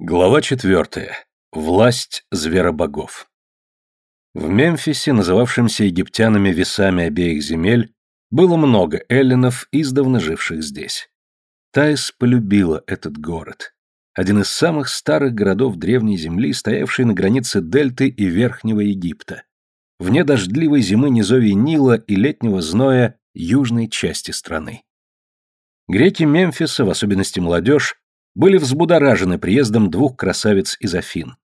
Глава четвертая. Власть зверобогов. В Мемфисе, называвшемся египтянами весами обеих земель, было много эллинов, издавна живших здесь. Таис полюбила этот город. Один из самых старых городов древней земли, стоявший на границе Дельты и Верхнего Египта. Вне дождливой зимы низовий Нила и летнего зноя южной части страны. Греки Мемфиса, в особенности молодежь, были взбудоражены приездом двух красавиц из Афин.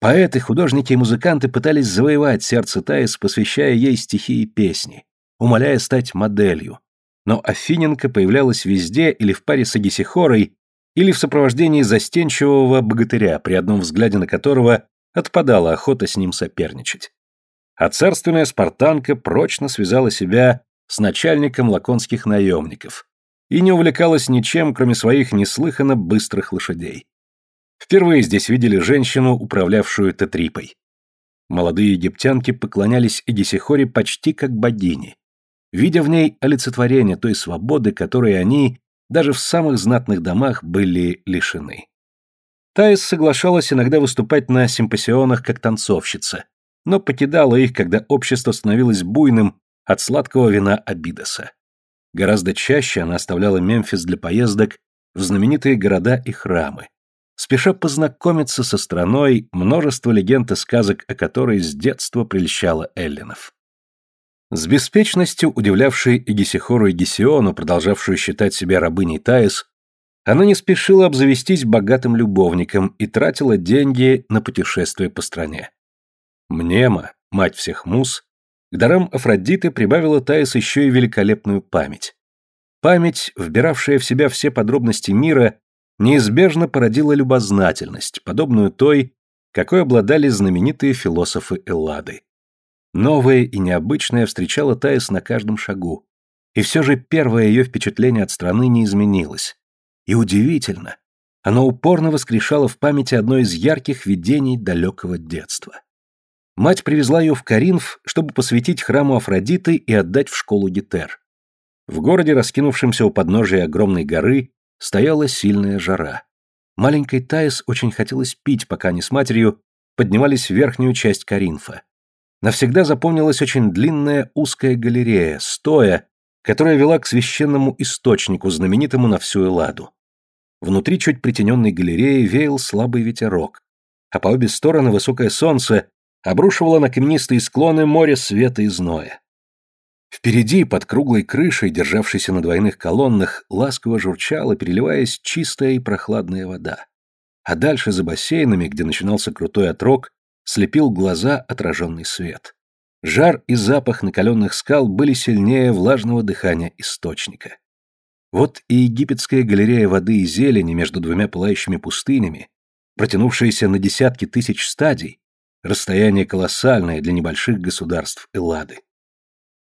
Поэты, художники и музыканты пытались завоевать сердце Таис, посвящая ей стихи и песни, умоляя стать моделью. Но Афиненко появлялась везде или в паре с Агисихорой, или в сопровождении застенчивого богатыря, при одном взгляде на которого отпадала охота с ним соперничать. А царственная спартанка прочно связала себя с начальником лаконских наемников, и не увлекалась ничем, кроме своих неслыханно быстрых лошадей. Впервые здесь видели женщину, управлявшую тетрипой. Молодые египтянки поклонялись Эдисихоре почти как богине, видя в ней олицетворение той свободы, которой они, даже в самых знатных домах, были лишены. Таис соглашалась иногда выступать на симпосионах как танцовщица, но покидала их, когда общество становилось буйным от сладкого вина Абидоса. Гораздо чаще она оставляла Мемфис для поездок в знаменитые города и храмы, спеша познакомиться со страной, множество легенд и сказок о которой с детства прельщала эллинов. С беспечностью, удивлявшей Эгисихору и Гесиону, продолжавшую считать себя рабыней Таис, она не спешила обзавестись богатым любовником и тратила деньги на путешествия по стране. Мнема, мать всех мус, к дарам Афродиты прибавила Таис еще и великолепную память. Память, вбиравшая в себя все подробности мира, неизбежно породила любознательность, подобную той, какой обладали знаменитые философы Эллады. Новое и необычное встречало Таис на каждом шагу, и все же первое ее впечатление от страны не изменилось. И удивительно, оно упорно воскрешало в памяти одно из ярких видений далекого детства. Мать привезла ее в Каринф, чтобы посвятить храму Афродиты и отдать в школу Гетер. В городе, раскинувшемся у подножия огромной горы, стояла сильная жара. Маленькой Таис очень хотелось пить, пока они с матерью поднимались в верхнюю часть Каринфа. Навсегда запомнилась очень длинная узкая галерея, стоя, которая вела к священному источнику, знаменитому на всю Элладу. Внутри чуть притененной галереи веял слабый ветерок, а по обе стороны высокое солнце обрушивало на каменистые склоны море света и зноя. Впереди, под круглой крышей, державшейся на двойных колоннах, ласково журчала, переливаясь чистая и прохладная вода. А дальше за бассейнами, где начинался крутой отрог, слепил глаза отраженный свет. Жар и запах накаленных скал были сильнее влажного дыхания источника. Вот и египетская галерея воды и зелени между двумя пылающими пустынями, протянувшаяся на десятки тысяч стадий, Расстояние колоссальное для небольших государств Эллады.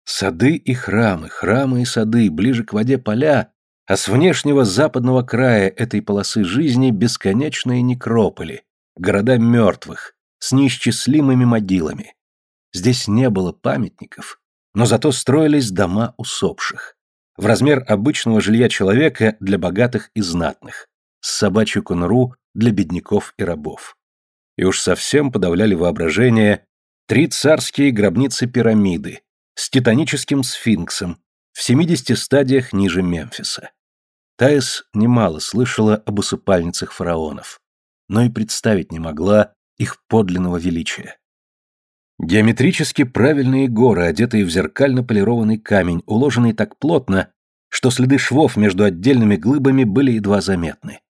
Сады и храмы, храмы и сады, ближе к воде поля, а с внешнего западного края этой полосы жизни бесконечные некрополи, города мертвых, с неисчислимыми могилами. Здесь не было памятников, но зато строились дома усопших. В размер обычного жилья человека для богатых и знатных, с собачью конуру для бедняков и рабов и уж совсем подавляли воображение три царские гробницы-пирамиды с титаническим сфинксом в 70 стадиях ниже Мемфиса. Таис немало слышала об усыпальницах фараонов, но и представить не могла их подлинного величия. Геометрически правильные горы, одетые в зеркально полированный камень, уложенный так плотно, что следы швов между отдельными глыбами были едва заметны.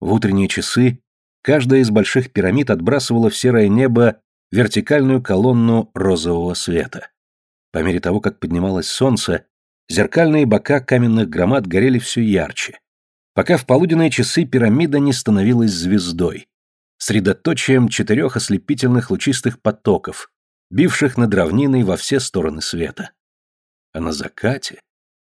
В утренние часы Каждая из больших пирамид отбрасывала в серое небо вертикальную колонну розового света. По мере того, как поднималось солнце, зеркальные бока каменных громад горели все ярче, пока в полуденные часы пирамида не становилась звездой, средоточием четырех ослепительных лучистых потоков, бивших над равниной во все стороны света. А на закате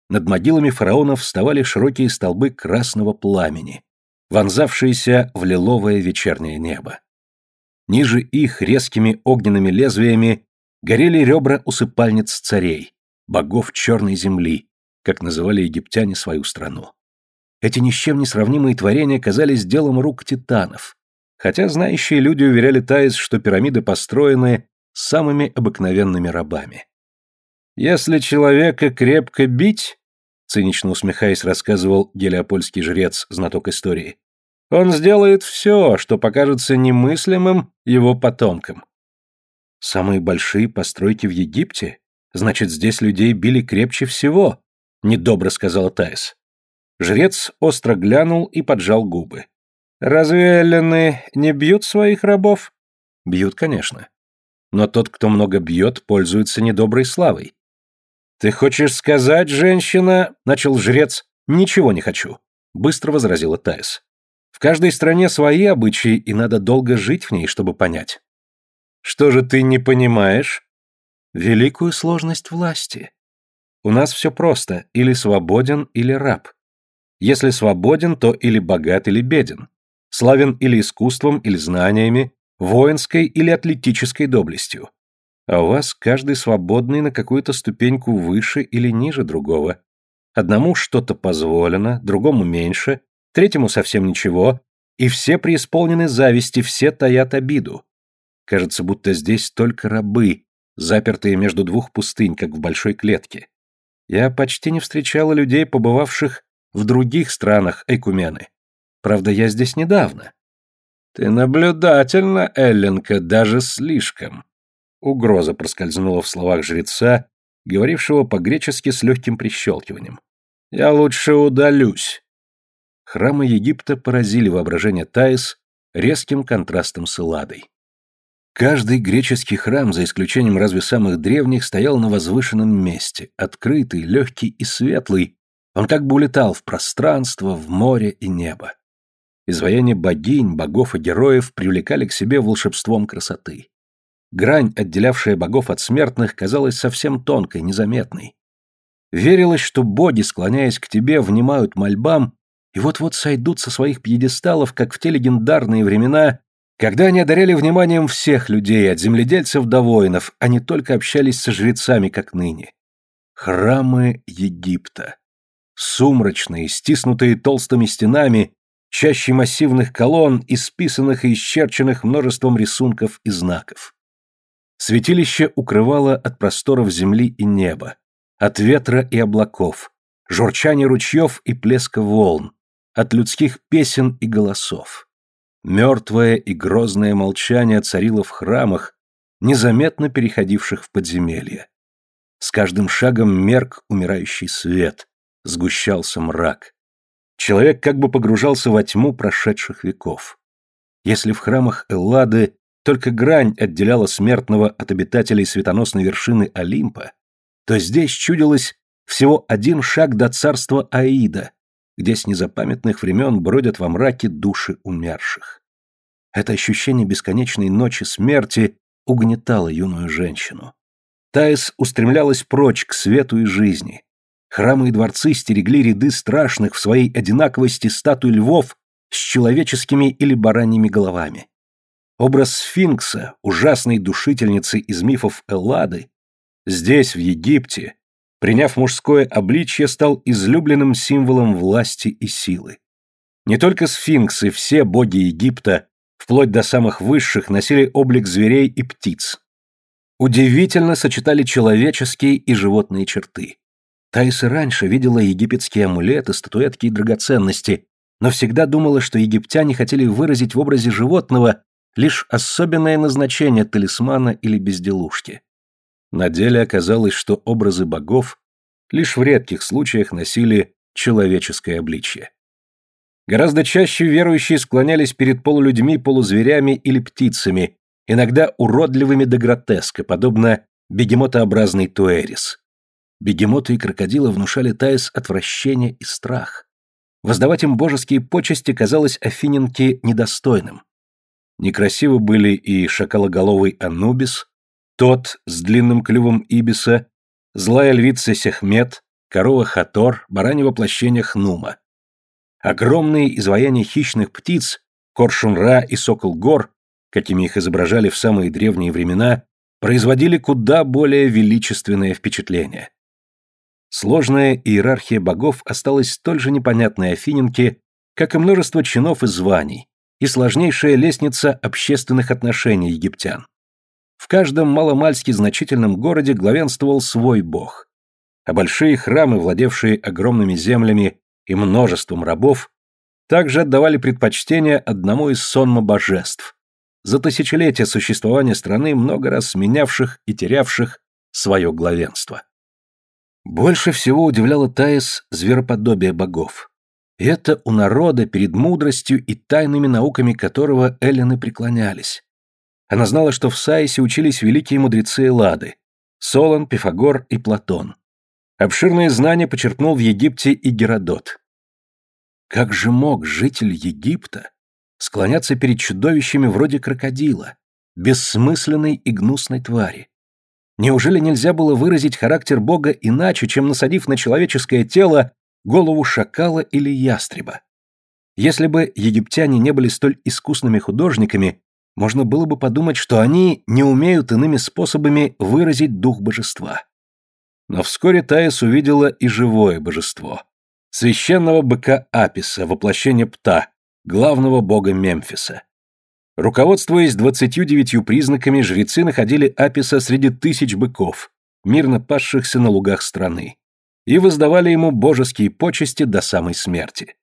над могилами фараонов вставали широкие столбы красного пламени, вонзавшиеся в лиловое вечернее небо. Ниже их резкими огненными лезвиями горели ребра усыпальниц царей, богов черной земли, как называли египтяне свою страну. Эти ни с чем не сравнимые творения казались делом рук титанов, Хотя знающие люди уверяли Таис, что пирамиды построены самыми обыкновенными рабами. «Если человека крепко бить», — цинично усмехаясь, рассказывал гелиопольский жрец, знаток истории, «он сделает все, что покажется немыслимым его потомкам». «Самые большие постройки в Египте? Значит, здесь людей били крепче всего», — недобро сказала Таис. Жрец остро глянул и поджал губы. «Разве эллины не бьют своих рабов?» «Бьют, конечно. Но тот, кто много бьет, пользуется недоброй славой. «Ты хочешь сказать, женщина...» — начал жрец. «Ничего не хочу», — быстро возразила Таис. «В каждой стране свои обычаи, и надо долго жить в ней, чтобы понять». «Что же ты не понимаешь?» «Великую сложность власти. У нас все просто, или свободен, или раб. Если свободен, то или богат, или беден. Славен или искусством, или знаниями, воинской или атлетической доблестью а у вас каждый свободный на какую-то ступеньку выше или ниже другого. Одному что-то позволено, другому меньше, третьему совсем ничего, и все преисполнены зависти, все таят обиду. Кажется, будто здесь только рабы, запертые между двух пустынь, как в большой клетке. Я почти не встречала людей, побывавших в других странах Эйкумены. Правда, я здесь недавно. Ты наблюдательна, Элленка, даже слишком. Угроза проскользнула в словах жреца, говорившего по-гречески с легким прищелкиванием. «Я лучше удалюсь». Храмы Египта поразили воображение Таис резким контрастом с Элладой. Каждый греческий храм, за исключением разве самых древних, стоял на возвышенном месте, открытый, легкий и светлый, он как бы улетал в пространство, в море и небо. Изваяния богинь, богов и героев привлекали к себе волшебством красоты. Грань, отделявшая богов от смертных, казалась совсем тонкой, незаметной. Верилось, что боги, склоняясь к тебе, внимают мольбам и вот-вот сойдут со своих пьедесталов, как в те легендарные времена, когда они одаряли вниманием всех людей, от земледельцев до воинов, а не только общались со жрецами, как ныне. Храмы Египта. Сумрачные, стиснутые толстыми стенами, чаще массивных колонн, исписанных и исчерченных множеством рисунков и знаков. Святилище укрывало от просторов земли и неба, от ветра и облаков, журчания ручьев и плеска волн, от людских песен и голосов. Мертвое и грозное молчание царило в храмах, незаметно переходивших в подземелье. С каждым шагом мерк умирающий свет, сгущался мрак. Человек как бы погружался во тьму прошедших веков. Если в храмах Эллады только грань отделяла смертного от обитателей светоносной вершины Олимпа, то здесь чудилось всего один шаг до царства Аида, где с незапамятных времен бродят во мраке души умерших. Это ощущение бесконечной ночи смерти угнетало юную женщину. Таис устремлялась прочь к свету и жизни. Храмы и дворцы стерегли ряды страшных в своей одинаковости статуй львов с человеческими или бараньими головами. Образ сфинкса, ужасной душительницы из мифов Эллады, здесь, в Египте, приняв мужское обличье, стал излюбленным символом власти и силы. Не только сфинксы, все боги Египта, вплоть до самых высших, носили облик зверей и птиц. Удивительно сочетали человеческие и животные черты. Таис раньше видела египетские амулеты, статуэтки и драгоценности, но всегда думала, что египтяне хотели выразить в образе животного лишь особенное назначение талисмана или безделушки. На деле оказалось, что образы богов лишь в редких случаях носили человеческое обличье. Гораздо чаще верующие склонялись перед полулюдьми, полузверями или птицами, иногда уродливыми до гротеска, подобно бегемотообразный туэрис. Бегемоты и крокодилы внушали Таис отвращение и страх. Воздавать им божеские почести казалось Афиненке недостойным. Некрасивы были и шакалоголовый Анубис, тот с длинным клювом Ибиса, злая львица Сехмет, корова Хатор, баранье воплощение Хнума. Огромные изваяния хищных птиц, Коршун-Ра и Сокол-Гор, какими их изображали в самые древние времена, производили куда более величественное впечатление. Сложная иерархия богов осталась столь же непонятной Афиненке, как и множество чинов и званий, и сложнейшая лестница общественных отношений египтян. В каждом маломальски значительном городе главенствовал свой бог. А большие храмы, владевшие огромными землями и множеством рабов, также отдавали предпочтение одному из сонма божеств, за тысячелетия существования страны много раз сменявших и терявших свое главенство. Больше всего удивляло Таис звероподобие богов. Это у народа перед мудростью и тайными науками которого эллины преклонялись. Она знала, что в Саисе учились великие мудрецы Эллады – Солон, Пифагор и Платон. Обширные знания почерпнул в Египте и Геродот. Как же мог житель Египта склоняться перед чудовищами вроде крокодила, бессмысленной и гнусной твари? Неужели нельзя было выразить характер Бога иначе, чем насадив на человеческое тело голову шакала или ястреба? Если бы египтяне не были столь искусными художниками, можно было бы подумать, что они не умеют иными способами выразить дух божества. Но вскоре Таис увидела и живое божество. Священного быка Аписа, воплощение Пта, главного бога Мемфиса. Руководствуясь двадцатью девятью признаками, жрецы находили Аписа среди тысяч быков, мирно пасшихся на лугах страны, и воздавали ему божеские почести до самой смерти.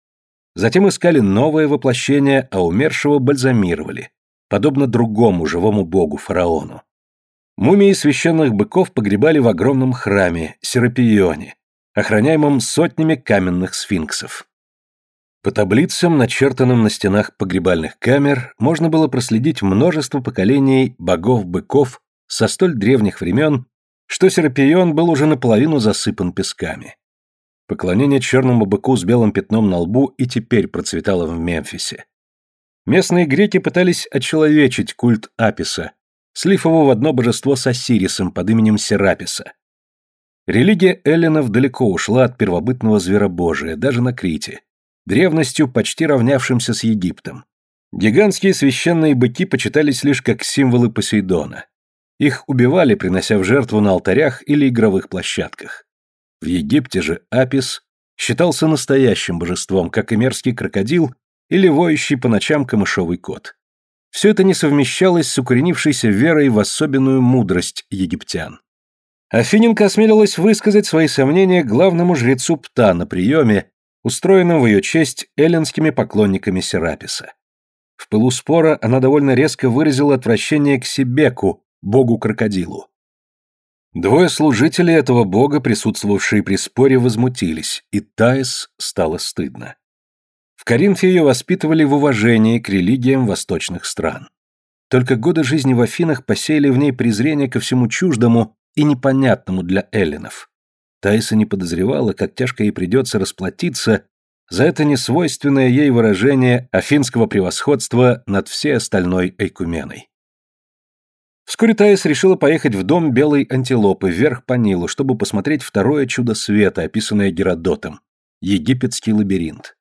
Затем искали новое воплощение, а умершего бальзамировали, подобно другому живому богу фараону. Мумии священных быков погребали в огромном храме, Серапионе, охраняемом сотнями каменных сфинксов. По таблицам, начертанным на стенах погребальных камер, можно было проследить множество поколений богов-быков со столь древних времен, что Серапион был уже наполовину засыпан песками. Поклонение черному быку с белым пятном на лбу и теперь процветало в Мемфисе. Местные греки пытались очеловечить культ Аписа, слив его в одно божество с Осирисом под именем Сераписа. Религия эллинов далеко ушла от первобытного зверобожия, даже на Крите, древностью почти равнявшимся с Египтом. Гигантские священные быки почитались лишь как символы Посейдона. Их убивали, принося в жертву на алтарях или игровых площадках. В Египте же Апис считался настоящим божеством, как и мерзкий крокодил или воющий по ночам камышовый кот. Все это не совмещалось с укоренившейся верой в особенную мудрость египтян. Афиненко осмелилась высказать свои сомнения главному жрецу Пта на приеме, устроенном в ее честь эллинскими поклонниками Сераписа. В пылу спора она довольно резко выразила отвращение к Себеку, богу-крокодилу. Двое служителей этого бога, присутствовавшие при споре, возмутились, и Таис стало стыдно. В Коринфе ее воспитывали в уважении к религиям восточных стран. Только годы жизни в Афинах посеяли в ней презрение ко всему чуждому и непонятному для эллинов. Тайса не подозревала, как тяжко ей придется расплатиться за это несвойственное ей выражение афинского превосходства над всей остальной Эйкуменой. Вскоре Таис решила поехать в дом белой антилопы вверх по Нилу, чтобы посмотреть второе чудо света, описанное Геродотом – египетский лабиринт.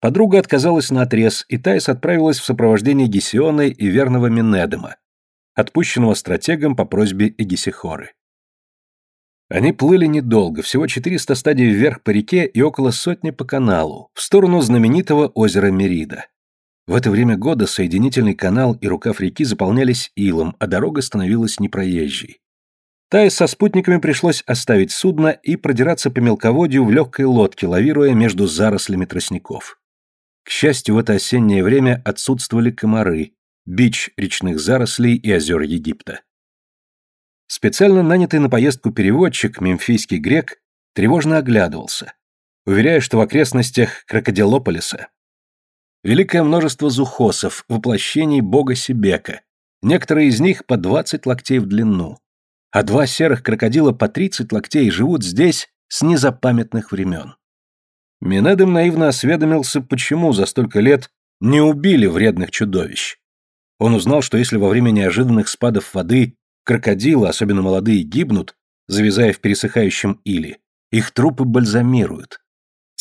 Подруга отказалась на отрез, и Таис отправилась в сопровождении Гесионы и верного Минедема, отпущенного стратегом по просьбе Эгисихоры. Они плыли недолго, всего 400 стадий вверх по реке и около сотни по каналу, в сторону знаменитого озера Мерида. В это время года соединительный канал и рукав реки заполнялись илом, а дорога становилась непроезжей. Тае со спутниками пришлось оставить судно и продираться по мелководью в легкой лодке, лавируя между зарослями тростников. К счастью, в это осеннее время отсутствовали комары, бич речных зарослей и озер Египта. Специально нанятый на поездку переводчик, мемфийский грек, тревожно оглядывался, уверяя, что в окрестностях Крокодилополиса великое множество зухосов, воплощений бога Сибека, некоторые из них по 20 локтей в длину, а два серых крокодила по 30 локтей живут здесь с незапамятных времен. Минедем наивно осведомился, почему за столько лет не убили вредных чудовищ. Он узнал, что если во время неожиданных спадов воды Крокодилы, особенно молодые, гибнут, завязая в пересыхающем иле. Их трупы бальзамируют.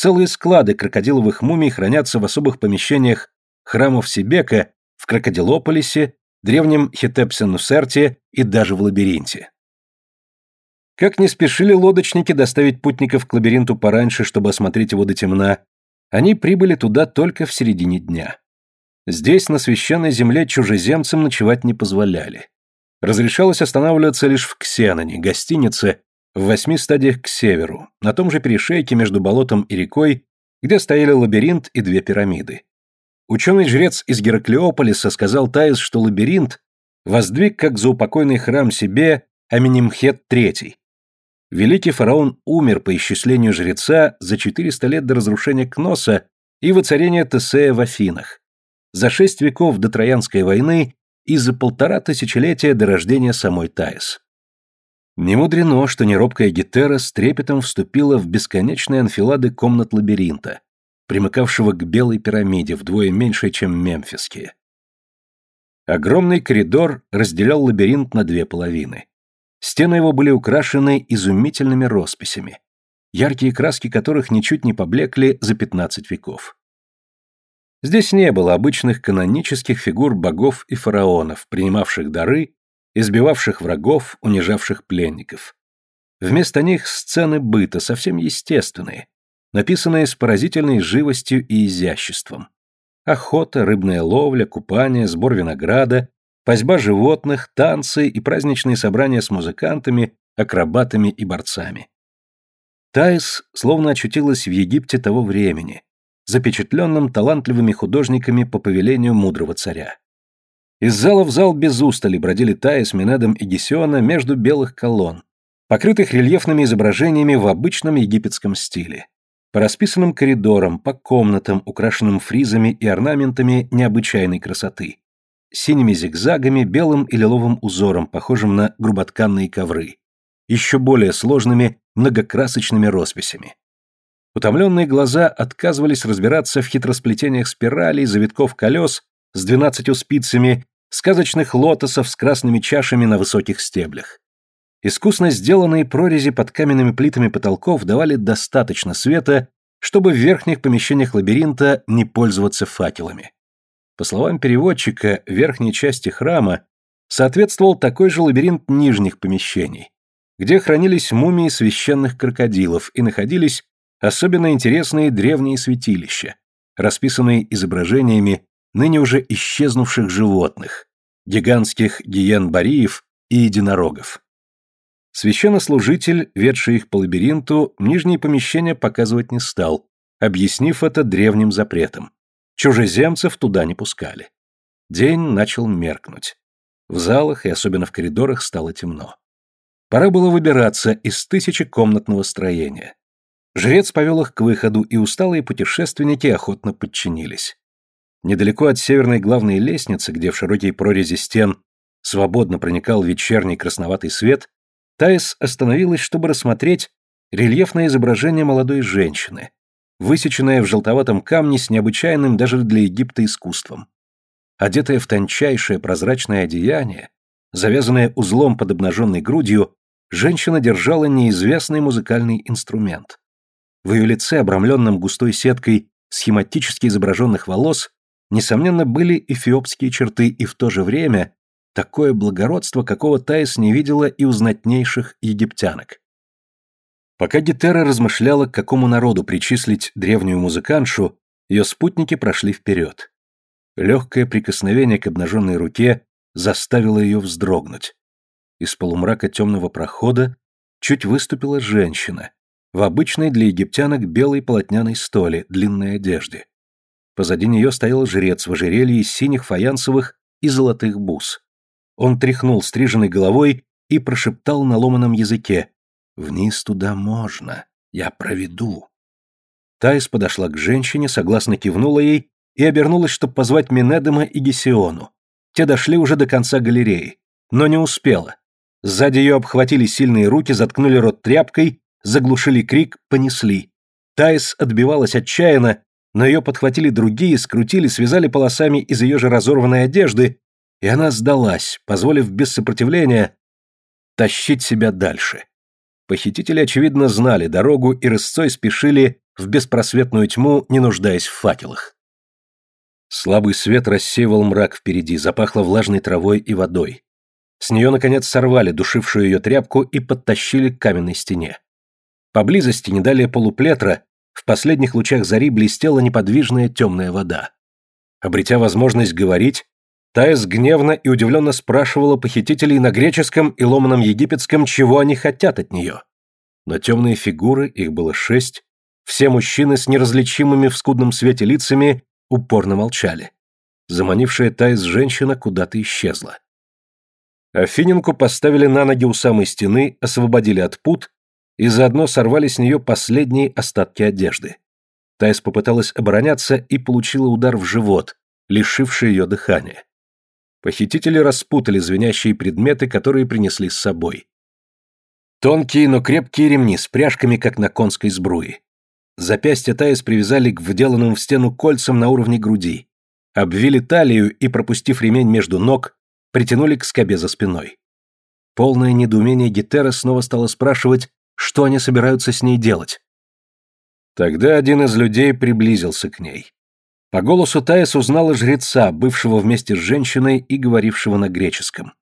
Целые склады крокодиловых мумий хранятся в особых помещениях храмов Сибека, в Крокодилополисе, древнем Хетепсенусерте и даже в лабиринте. Как не спешили лодочники доставить путников к лабиринту пораньше, чтобы осмотреть его до темна, они прибыли туда только в середине дня. Здесь, на священной земле, чужеземцам ночевать не позволяли. Разрешалось останавливаться лишь в Ксеноне, гостинице, в восьми стадиях к северу, на том же перешейке между болотом и рекой, где стояли лабиринт и две пирамиды. Ученый-жрец из Гераклеополиса сказал Таис, что лабиринт воздвиг как заупокойный храм себе Аминимхет III. Великий фараон умер по исчислению жреца за 400 лет до разрушения Кноса и воцарения Тесея в Афинах, за шесть веков до Троянской войны и за полтора тысячелетия до рождения самой Таис. Не мудрено, что неробкая Гетера с трепетом вступила в бесконечные анфилады комнат лабиринта, примыкавшего к белой пирамиде вдвое меньше, чем мемфисские. Огромный коридор разделял лабиринт на две половины. Стены его были украшены изумительными росписями, яркие краски которых ничуть не поблекли за 15 веков. Здесь не было обычных канонических фигур богов и фараонов, принимавших дары, избивавших врагов, унижавших пленников. Вместо них сцены быта, совсем естественные, написанные с поразительной живостью и изяществом. Охота, рыбная ловля, купание, сбор винограда, Пасьба животных, танцы и праздничные собрания с музыкантами, акробатами и борцами. Таис словно очутилась в Египте того времени, запечатленном талантливыми художниками по повелению мудрого царя. Из зала в зал без устали бродили Таис, Минедом и Гесиона между белых колонн, покрытых рельефными изображениями в обычном египетском стиле, по расписанным коридорам, по комнатам, украшенным фризами и орнаментами необычайной красоты синими зигзагами, белым и лиловым узором, похожим на груботканные ковры, еще более сложными многокрасочными росписями. Утомленные глаза отказывались разбираться в хитросплетениях спиралей, завитков колес с двенадцатью спицами, сказочных лотосов с красными чашами на высоких стеблях. Искусно сделанные прорези под каменными плитами потолков давали достаточно света, чтобы в верхних помещениях лабиринта не пользоваться факелами. По словам переводчика, верхней части храма соответствовал такой же лабиринт нижних помещений, где хранились мумии священных крокодилов и находились особенно интересные древние святилища, расписанные изображениями ныне уже исчезнувших животных, гигантских гиен-бариев и единорогов. Священнослужитель, ведший их по лабиринту, нижние помещения показывать не стал, объяснив это древним запретом. Чужеземцев туда не пускали. День начал меркнуть. В залах и особенно в коридорах стало темно. Пора было выбираться из тысячи комнатного строения. Жрец повел их к выходу, и усталые путешественники охотно подчинились. Недалеко от северной главной лестницы, где в широкие прорези стен свободно проникал вечерний красноватый свет, Таис остановилась, чтобы рассмотреть рельефное изображение молодой женщины, высеченная в желтоватом камне с необычайным даже для Египта искусством. Одетая в тончайшее прозрачное одеяние, завязанная узлом под обнаженной грудью, женщина держала неизвестный музыкальный инструмент. В ее лице, обрамленном густой сеткой схематически изображенных волос, несомненно, были эфиопские черты и в то же время такое благородство, какого Таис не видела и у знатнейших египтянок. Пока Гетера размышляла, к какому народу причислить древнюю музыканшу, ее спутники прошли вперед. Легкое прикосновение к обнаженной руке заставило ее вздрогнуть. Из полумрака темного прохода чуть выступила женщина в обычной для египтянок белой полотняной столе, длинной одежде. Позади нее стоял жрец в ожерелье из синих фаянсовых и золотых бус. Он тряхнул стриженной головой и прошептал на ломаном языке Вниз туда можно. Я проведу. Тайс подошла к женщине, согласно кивнула ей и обернулась, чтобы позвать Минедема и Гесиону. Те дошли уже до конца галереи, но не успела. Сзади ее обхватили сильные руки, заткнули рот тряпкой, заглушили крик, понесли. Тайс отбивалась отчаянно, но ее подхватили другие, скрутили, связали полосами из ее же разорванной одежды, и она сдалась, позволив без сопротивления тащить себя дальше. Похитители, очевидно, знали дорогу и рысцой спешили в беспросветную тьму, не нуждаясь в факелах. Слабый свет рассеивал мрак впереди, запахло влажной травой и водой. С нее, наконец, сорвали душившую ее тряпку и подтащили к каменной стене. Поблизости, не далее полуплетра, в последних лучах зари блестела неподвижная темная вода. Обретя возможность говорить, Таис гневно и удивленно спрашивала похитителей на греческом и ломаном египетском, чего они хотят от нее. Но темные фигуры, их было шесть, все мужчины с неразличимыми в скудном свете лицами упорно молчали. Заманившая Таис женщина куда-то исчезла. Афиненку поставили на ноги у самой стены, освободили от пут и заодно сорвали с нее последние остатки одежды. Таис попыталась обороняться и получила удар в живот, лишивший ее дыхания. Похитители распутали звенящие предметы, которые принесли с собой. Тонкие, но крепкие ремни с пряжками, как на конской сбруе. Запястья Таис привязали к вделанным в стену кольцам на уровне груди, обвили талию и, пропустив ремень между ног, притянули к скобе за спиной. Полное недоумение Гетера снова стало спрашивать, что они собираются с ней делать. Тогда один из людей приблизился к ней. По голосу Таис узнала жреца, бывшего вместе с женщиной и говорившего на греческом.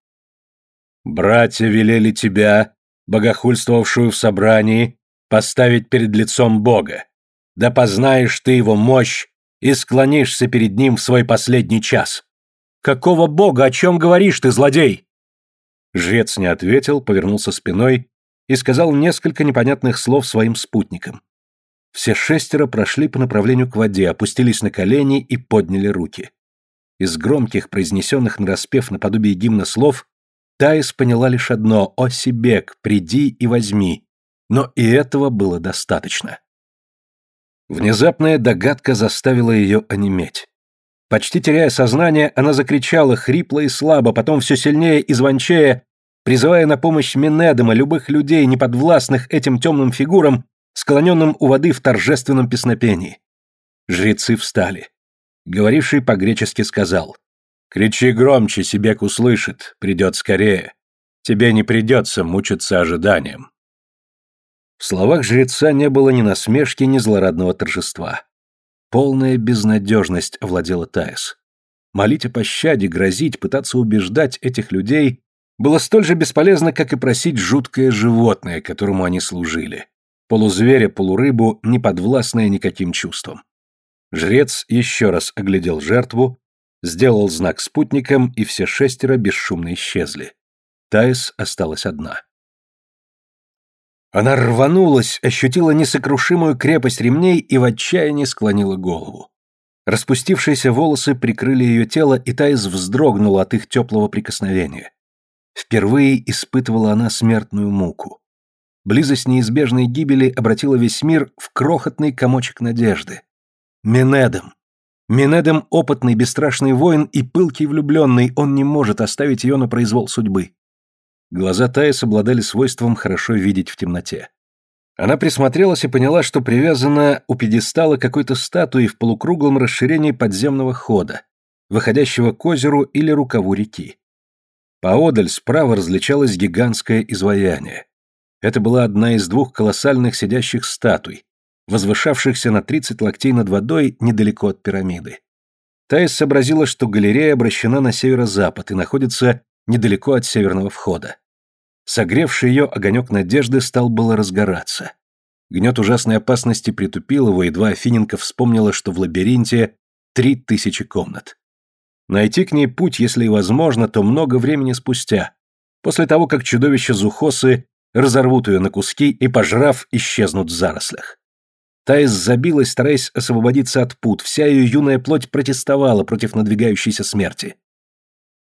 «Братья велели тебя, богохульствовавшую в собрании, поставить перед лицом Бога. Да познаешь ты его мощь и склонишься перед ним в свой последний час». «Какого Бога? О чем говоришь ты, злодей?» Жрец не ответил, повернулся спиной и сказал несколько непонятных слов своим спутникам. Все шестеро прошли по направлению к воде, опустились на колени и подняли руки. Из громких, произнесенных нараспев наподобие гимна слов, Таис поняла лишь одно «О Сибек, приди и возьми», но и этого было достаточно. Внезапная догадка заставила ее онеметь. Почти теряя сознание, она закричала хрипло и слабо, потом все сильнее и звончее, призывая на помощь Менедома любых людей, неподвластных этим темным фигурам, склоненным у воды в торжественном песнопении. Жрецы встали. Говоривший по-гречески сказал, «Кричи громче, Сибек услышит, придет скорее. Тебе не придется мучиться ожиданием». В словах жреца не было ни насмешки, ни злорадного торжества. Полная безнадежность овладела Таис. Молить о пощаде, грозить, пытаться убеждать этих людей было столь же бесполезно, как и просить жуткое животное, которому они служили полузверя, полурыбу, не подвластная никаким чувствам. Жрец еще раз оглядел жертву, сделал знак спутникам, и все шестеро бесшумно исчезли. Таис осталась одна. Она рванулась, ощутила несокрушимую крепость ремней и в отчаянии склонила голову. Распустившиеся волосы прикрыли ее тело, и Таис вздрогнула от их теплого прикосновения. Впервые испытывала она смертную муку. Близость неизбежной гибели обратила весь мир в крохотный комочек надежды. Менедом. Менедом опытный, бесстрашный воин и пылкий влюбленный, он не может оставить ее на произвол судьбы. Глаза Таис обладали свойством хорошо видеть в темноте. Она присмотрелась и поняла, что привязана у пьедестала какой-то статуи в полукруглом расширении подземного хода, выходящего к озеру или рукаву реки. Поодаль справа различалось гигантское изваяние. Это была одна из двух колоссальных сидящих статуй, возвышавшихся на 30 локтей над водой недалеко от пирамиды. Таис сообразила, что галерея обращена на северо-запад и находится недалеко от северного входа. Согревший ее огонек надежды стал было разгораться. Гнет ужасной опасности притупил его, едва Афиненко вспомнила, что в лабиринте три тысячи комнат. Найти к ней путь, если и возможно, то много времени спустя, после того, как чудовища Зухосы разорвут ее на куски и, пожрав, исчезнут в зарослях. Таис забилась, стараясь освободиться от пут, вся ее юная плоть протестовала против надвигающейся смерти.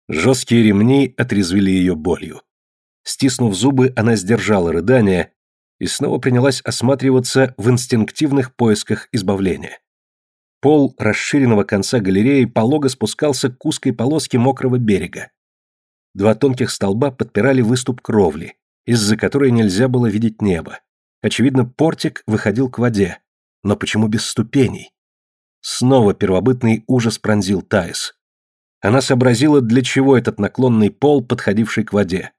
Жесткие ремни отрезвили ее болью. Стиснув зубы, она сдержала рыдание и снова принялась осматриваться в инстинктивных поисках избавления. Пол расширенного конца галереи полого спускался к узкой полоске мокрого берега. Два тонких столба подпирали выступ кровли, из-за которой нельзя было видеть небо. Очевидно, портик выходил к воде. Но почему без ступеней? Снова первобытный ужас пронзил Таис. Она сообразила, для чего этот наклонный пол, подходивший к воде.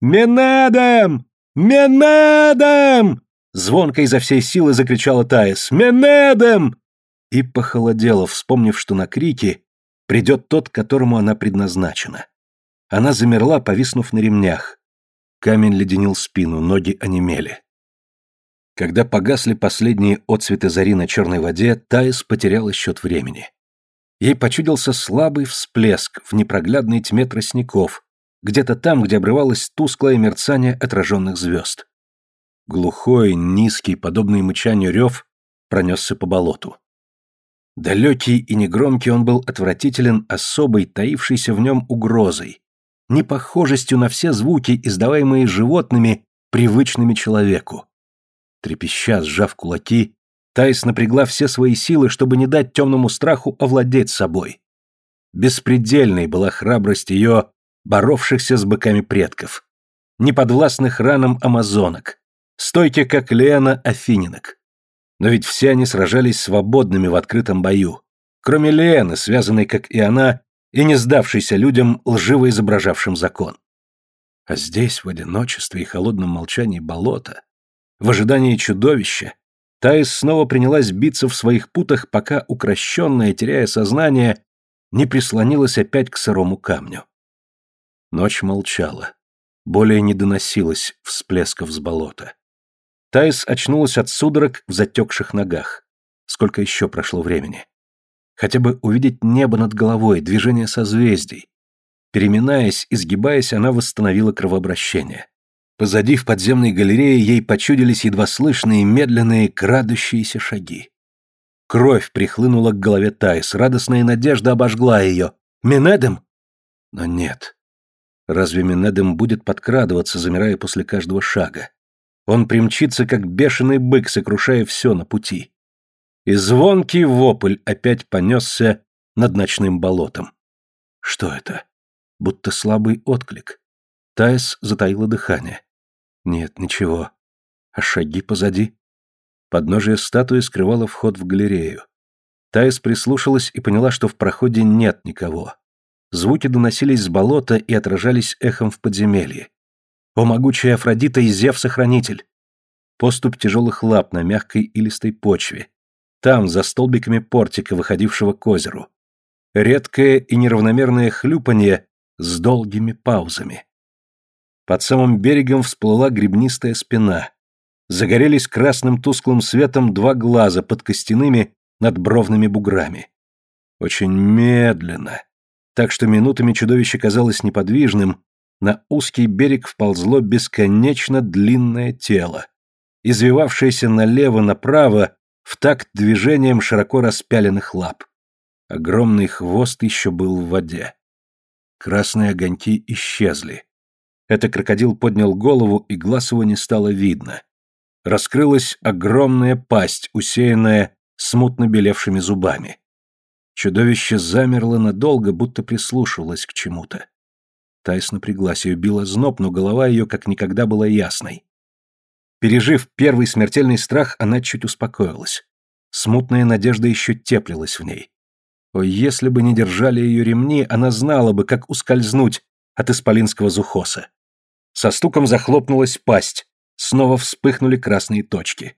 «Менедем! Менедем!» Звонко изо всей силы закричала Таис. «Менедем!» И похолодела, вспомнив, что на крики придет тот, которому она предназначена. Она замерла, повиснув на ремнях. Камень леденил спину, ноги онемели. Когда погасли последние отцветы зари на черной воде, Таис потеряла счет времени. ей почудился слабый всплеск в непроглядной тьме тростников, где-то там, где обрывалось тусклое мерцание отраженных звезд. Глухой, низкий, подобный мычанию рев пронесся по болоту. Далекий и негромкий он был отвратителен особой, таившейся в нем угрозой, непохожестью на все звуки, издаваемые животными, привычными человеку. Трепеща, сжав кулаки, Тайс напрягла все свои силы, чтобы не дать темному страху овладеть собой. Беспредельной была храбрость ее, боровшихся с быками предков, неподвластных ранам амазонок, стойки, как Леона Афининок. Но ведь все они сражались свободными в открытом бою, кроме Лены, связанной, как и она, и не сдавшейся людям, лживо изображавшим закон. А здесь, в одиночестве и холодном молчании болота, в ожидании чудовища, Таис снова принялась биться в своих путах, пока укращенная, теряя сознание, не прислонилась опять к сырому камню. Ночь молчала. Более не доносилось всплесков с болота. Таис очнулась от судорог в затекших ногах. Сколько еще прошло времени? Хотя бы увидеть небо над головой, движение созвездий. Переминаясь, изгибаясь, она восстановила кровообращение. Позади в подземной галерее ей почудились едва слышные, медленные, крадущиеся шаги. Кровь прихлынула к голове Тайс, радостная надежда обожгла ее. «Минедем?» Но нет. Разве Минедем будет подкрадываться, замирая после каждого шага? Он примчится, как бешеный бык, сокрушая все на пути. И звонкий вопль опять понесся над ночным болотом. Что это? Будто слабый отклик. Тайс затаила дыхание. Нет, ничего. А шаги позади? Подножие статуи скрывало вход в галерею. Таис прислушалась и поняла, что в проходе нет никого. Звуки доносились с болота и отражались эхом в подземелье. О, могучая Афродита и Зев-сохранитель! Поступ тяжелых лап на мягкой и листой почве. Там, за столбиками портика, выходившего к озеру. Редкое и неравномерное хлюпанье с долгими паузами. Под самым берегом всплыла гребнистая спина. Загорелись красным тусклым светом два глаза под костяными надбровными буграми. Очень медленно, так что минутами чудовище казалось неподвижным, на узкий берег вползло бесконечно длинное тело, извивавшееся налево-направо в такт движением широко распяленных лап. Огромный хвост еще был в воде. Красные огоньки исчезли. Это крокодил поднял голову, и глаз его не стало видно. Раскрылась огромная пасть, усеянная смутно белевшими зубами. Чудовище замерло надолго, будто прислушивалось к чему-то. Тайс напряглась, ее била зноб, но голова ее как никогда была ясной. Пережив первый смертельный страх, она чуть успокоилась. Смутная надежда еще теплилась в ней. О, если бы не держали ее ремни, она знала бы, как ускользнуть от исполинского зухоса. Со стуком захлопнулась пасть, снова вспыхнули красные точки.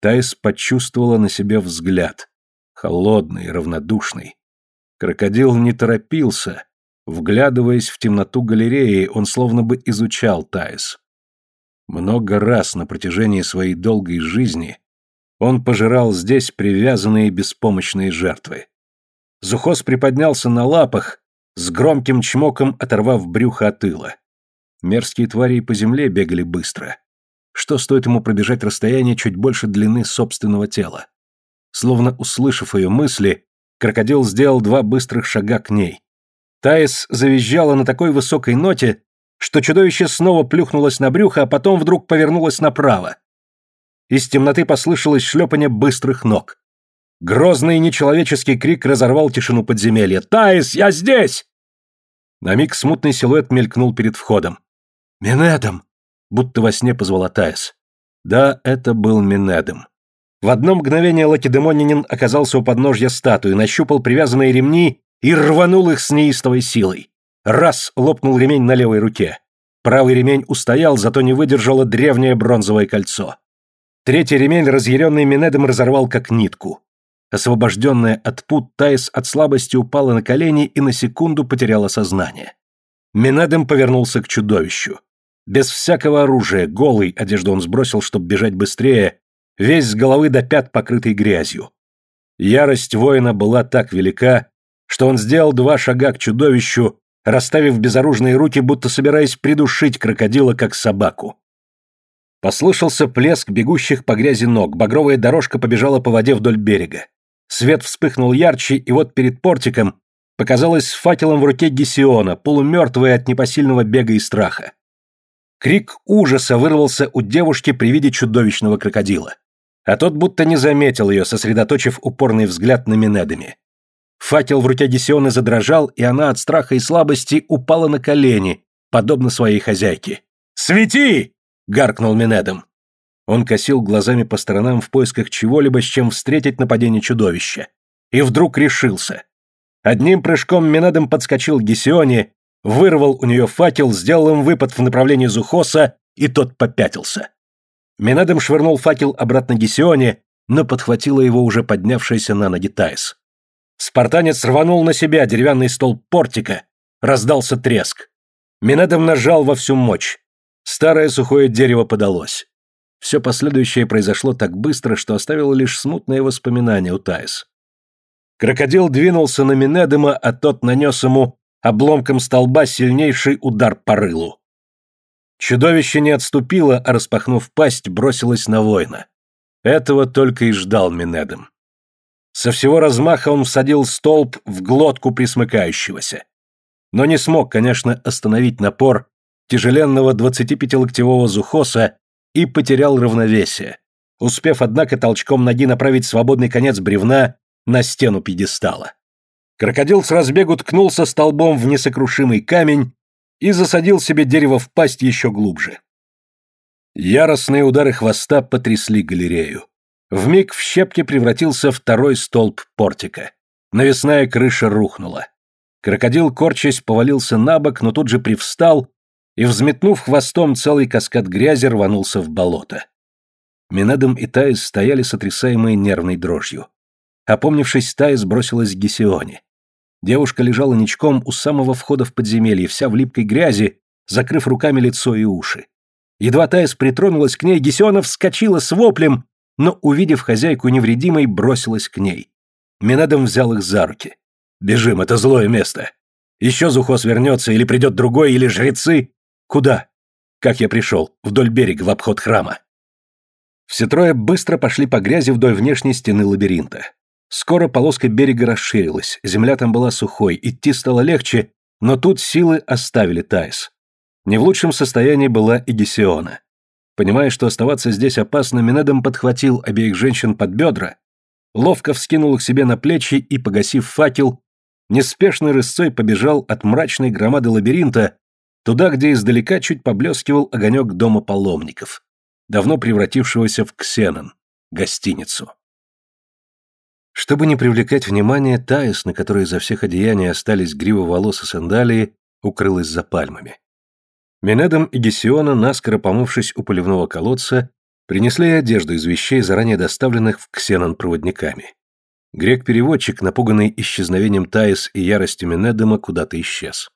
Тайс почувствовала на себе взгляд, холодный, равнодушный. Крокодил не торопился, вглядываясь в темноту галереи, он словно бы изучал Тайс. Много раз на протяжении своей долгой жизни он пожирал здесь привязанные беспомощные жертвы. Зухос приподнялся на лапах, с громким чмоком оторвав брюхо от тыла. Мерзкие твари по земле бегали быстро. Что стоит ему пробежать расстояние чуть больше длины собственного тела? Словно услышав ее мысли, крокодил сделал два быстрых шага к ней. Таис завизжала на такой высокой ноте, что чудовище снова плюхнулось на брюхо, а потом вдруг повернулось направо. Из темноты послышалось шлепание быстрых ног. Грозный нечеловеческий крик разорвал тишину подземелья. «Таис, я здесь!» На миг смутный силуэт мелькнул перед входом. «Минедом!» — будто во сне позвала Таис. Да, это был Минедом. В одно мгновение Лакедемонянин оказался у подножья статуи, нащупал привязанные ремни и рванул их с неистовой силой. Раз лопнул ремень на левой руке. Правый ремень устоял, зато не выдержало древнее бронзовое кольцо. Третий ремень, разъяренный Минедом, разорвал как нитку. Освобожденная от пут, Таис от слабости упала на колени и на секунду потеряла сознание. Минедем повернулся к чудовищу. Без всякого оружия, голый, одежду он сбросил, чтобы бежать быстрее, весь с головы до пят покрытый грязью. Ярость воина была так велика, что он сделал два шага к чудовищу, расставив безоружные руки, будто собираясь придушить крокодила, как собаку. Послышался плеск бегущих по грязи ног, багровая дорожка побежала по воде вдоль берега. Свет вспыхнул ярче, и вот перед портиком показалась с факелом в руке Гесиона, полумертвая от непосильного бега и страха. Крик ужаса вырвался у девушки при виде чудовищного крокодила. А тот будто не заметил ее, сосредоточив упорный взгляд на Минедами. Факел в руке Гесиона задрожал, и она от страха и слабости упала на колени, подобно своей хозяйке. «Свети!» — гаркнул Минедом. Он косил глазами по сторонам в поисках чего-либо, с чем встретить нападение чудовища. И вдруг решился. Одним прыжком Минедом подскочил к Гесионе, вырвал у нее факел, сделал им выпад в направлении Зухоса, и тот попятился. Минедом швырнул факел обратно Гесионе, но подхватила его уже поднявшаяся на ноги Тайс. Спартанец рванул на себя деревянный стол портика. Раздался треск. Минедом нажал во всю мощь. Старое сухое дерево подалось. Все последующее произошло так быстро, что оставило лишь смутные воспоминания у Таис. Крокодил двинулся на Минедема, а тот нанес ему обломком столба сильнейший удар по рылу. Чудовище не отступило, а распахнув пасть, бросилось на воина. Этого только и ждал Минедем. Со всего размаха он всадил столб в глотку присмыкающегося. Но не смог, конечно, остановить напор тяжеленного 25-локтевого зухоса и потерял равновесие, успев, однако, толчком ноги направить свободный конец бревна на стену пьедестала. Крокодил с разбегу ткнулся столбом в несокрушимый камень и засадил себе дерево в пасть еще глубже. Яростные удары хвоста потрясли галерею. Вмиг в щепки превратился второй столб портика. Навесная крыша рухнула. Крокодил, корчась, повалился на бок, но тут же привстал и, взметнув хвостом целый каскад грязи, рванулся в болото. Минадом и Таис стояли сотрясаемые нервной дрожью. Опомнившись, Таис бросилась к Гесионе. Девушка лежала ничком у самого входа в подземелье, вся в липкой грязи, закрыв руками лицо и уши. Едва Таис притронулась к ней, Гесиона вскочила с воплем но, увидев хозяйку невредимой, бросилась к ней. Минадом взял их за руки. «Бежим, это злое место. Еще Зухос вернется, или придет другой, или жрецы. Куда?» «Как я пришел, вдоль берега, в обход храма». Все трое быстро пошли по грязи вдоль внешней стены лабиринта. Скоро полоска берега расширилась, земля там была сухой, идти стало легче, но тут силы оставили Тайс. Не в лучшем состоянии была и Гесиона. Понимая, что оставаться здесь опасно, Минедом подхватил обеих женщин под бедра, ловко вскинул их себе на плечи и, погасив факел, неспешной рысцой побежал от мрачной громады лабиринта туда, где издалека чуть поблескивал огонек дома паломников, давно превратившегося в ксенон, гостиницу. Чтобы не привлекать внимания, Таис, на которой изо всех одеяний остались гривы волос и сандалии, укрылась за пальмами. Менедом и Гесиона, наскоро помывшись у поливного колодца, принесли одежду из вещей, заранее доставленных в Ксенон проводниками. Грек-переводчик, напуганный исчезновением Таис и яростью Менедома, куда-то исчез.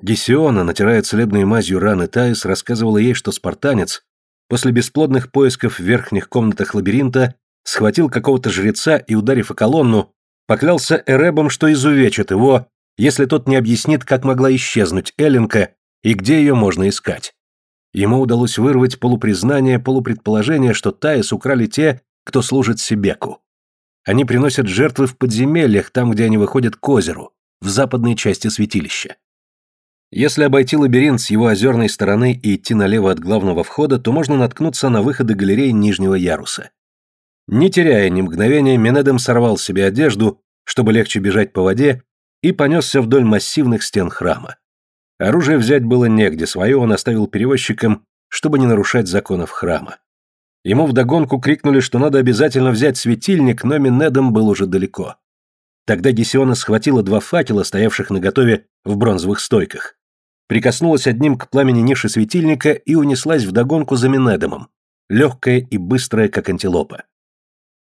Гесиона, натирая целебной мазью раны Таис, рассказывала ей, что спартанец после бесплодных поисков в верхних комнатах лабиринта схватил какого-то жреца и, ударив о колонну, поклялся Эребом, что изувечит его, если тот не объяснит, как могла исчезнуть Эленка и где ее можно искать. Ему удалось вырвать полупризнание, полупредположение, что Таис украли те, кто служит Себеку. Они приносят жертвы в подземельях, там, где они выходят к озеру, в западной части святилища. Если обойти лабиринт с его озерной стороны и идти налево от главного входа, то можно наткнуться на выходы галереи нижнего яруса. Не теряя ни мгновения, Менедем сорвал себе одежду, чтобы легче бежать по воде, и понесся вдоль массивных стен храма. Оружие взять было негде, свое он оставил перевозчикам, чтобы не нарушать законов храма. Ему вдогонку крикнули, что надо обязательно взять светильник, но Минедом был уже далеко. Тогда Гесиона схватила два факела, стоявших наготове в бронзовых стойках, прикоснулась одним к пламени ниши светильника и унеслась вдогонку за Минедомом, легкая и быстрая, как антилопа.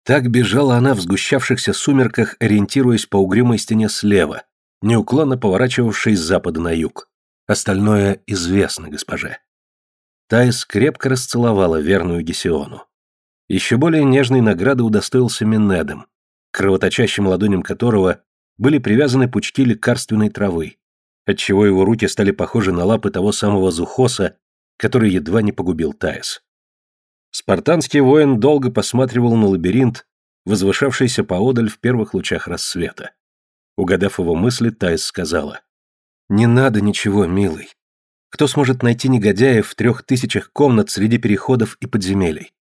Так бежала она в сгущавшихся сумерках, ориентируясь по угрюмой стене слева, неуклонно поворачивавшись с запада на юг. Остальное известно госпоже. Таис крепко расцеловала верную Гесиону. Еще более нежной награды удостоился Минедом, кровоточащим ладоням которого были привязаны пучки лекарственной травы, отчего его руки стали похожи на лапы того самого Зухоса, который едва не погубил Таис. Спартанский воин долго посматривал на лабиринт, возвышавшийся поодаль в первых лучах рассвета. Угадав его мысли, Таис сказала, «Не надо ничего, милый. Кто сможет найти негодяев в трех тысячах комнат среди переходов и подземелий?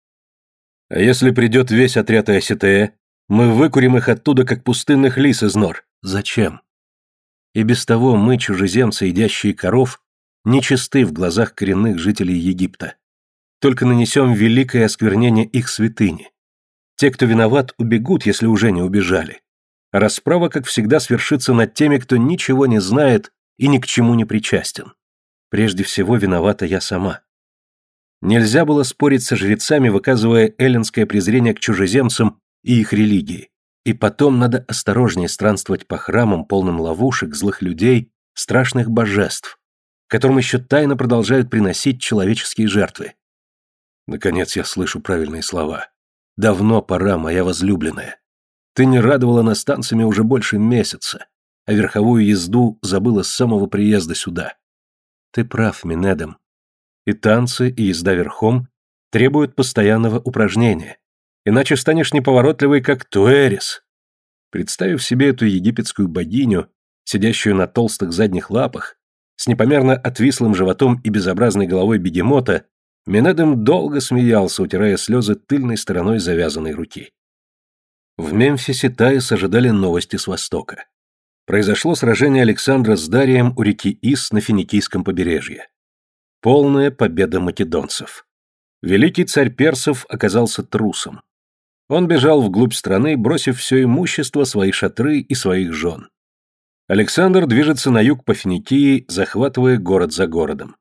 А если придет весь отряд Аситея, мы выкурим их оттуда, как пустынных лис из нор. Зачем? И без того мы, чужеземцы, едящие коров, нечисты в глазах коренных жителей Египта. Только нанесем великое осквернение их святыни. Те, кто виноват, убегут, если уже не убежали. А расправа, как всегда, свершится над теми, кто ничего не знает и ни к чему не причастен. Прежде всего, виновата я сама. Нельзя было спорить со жрецами, выказывая эллинское презрение к чужеземцам и их религии. И потом надо осторожнее странствовать по храмам, полным ловушек, злых людей, страшных божеств, которым еще тайно продолжают приносить человеческие жертвы. Наконец я слышу правильные слова. «Давно пора, моя возлюбленная. Ты не радовала нас танцами уже больше месяца, а верховую езду забыла с самого приезда сюда. Ты прав, Минедом. И танцы, и езда верхом требуют постоянного упражнения иначе станешь неповоротливой, как Туэрис. Представив себе эту египетскую богиню, сидящую на толстых задних лапах, с непомерно отвислым животом и безобразной головой бегемота, Менедем долго смеялся, утирая слезы тыльной стороной завязанной руки. В Мемфисе Таис ожидали новости с востока. Произошло сражение Александра с Дарием у реки Ис на Финикийском побережье. Полная победа македонцев. Великий царь персов оказался трусом. Он бежал вглубь страны, бросив все имущество, свои шатры и своих жен. Александр движется на юг по Финикии, захватывая город за городом.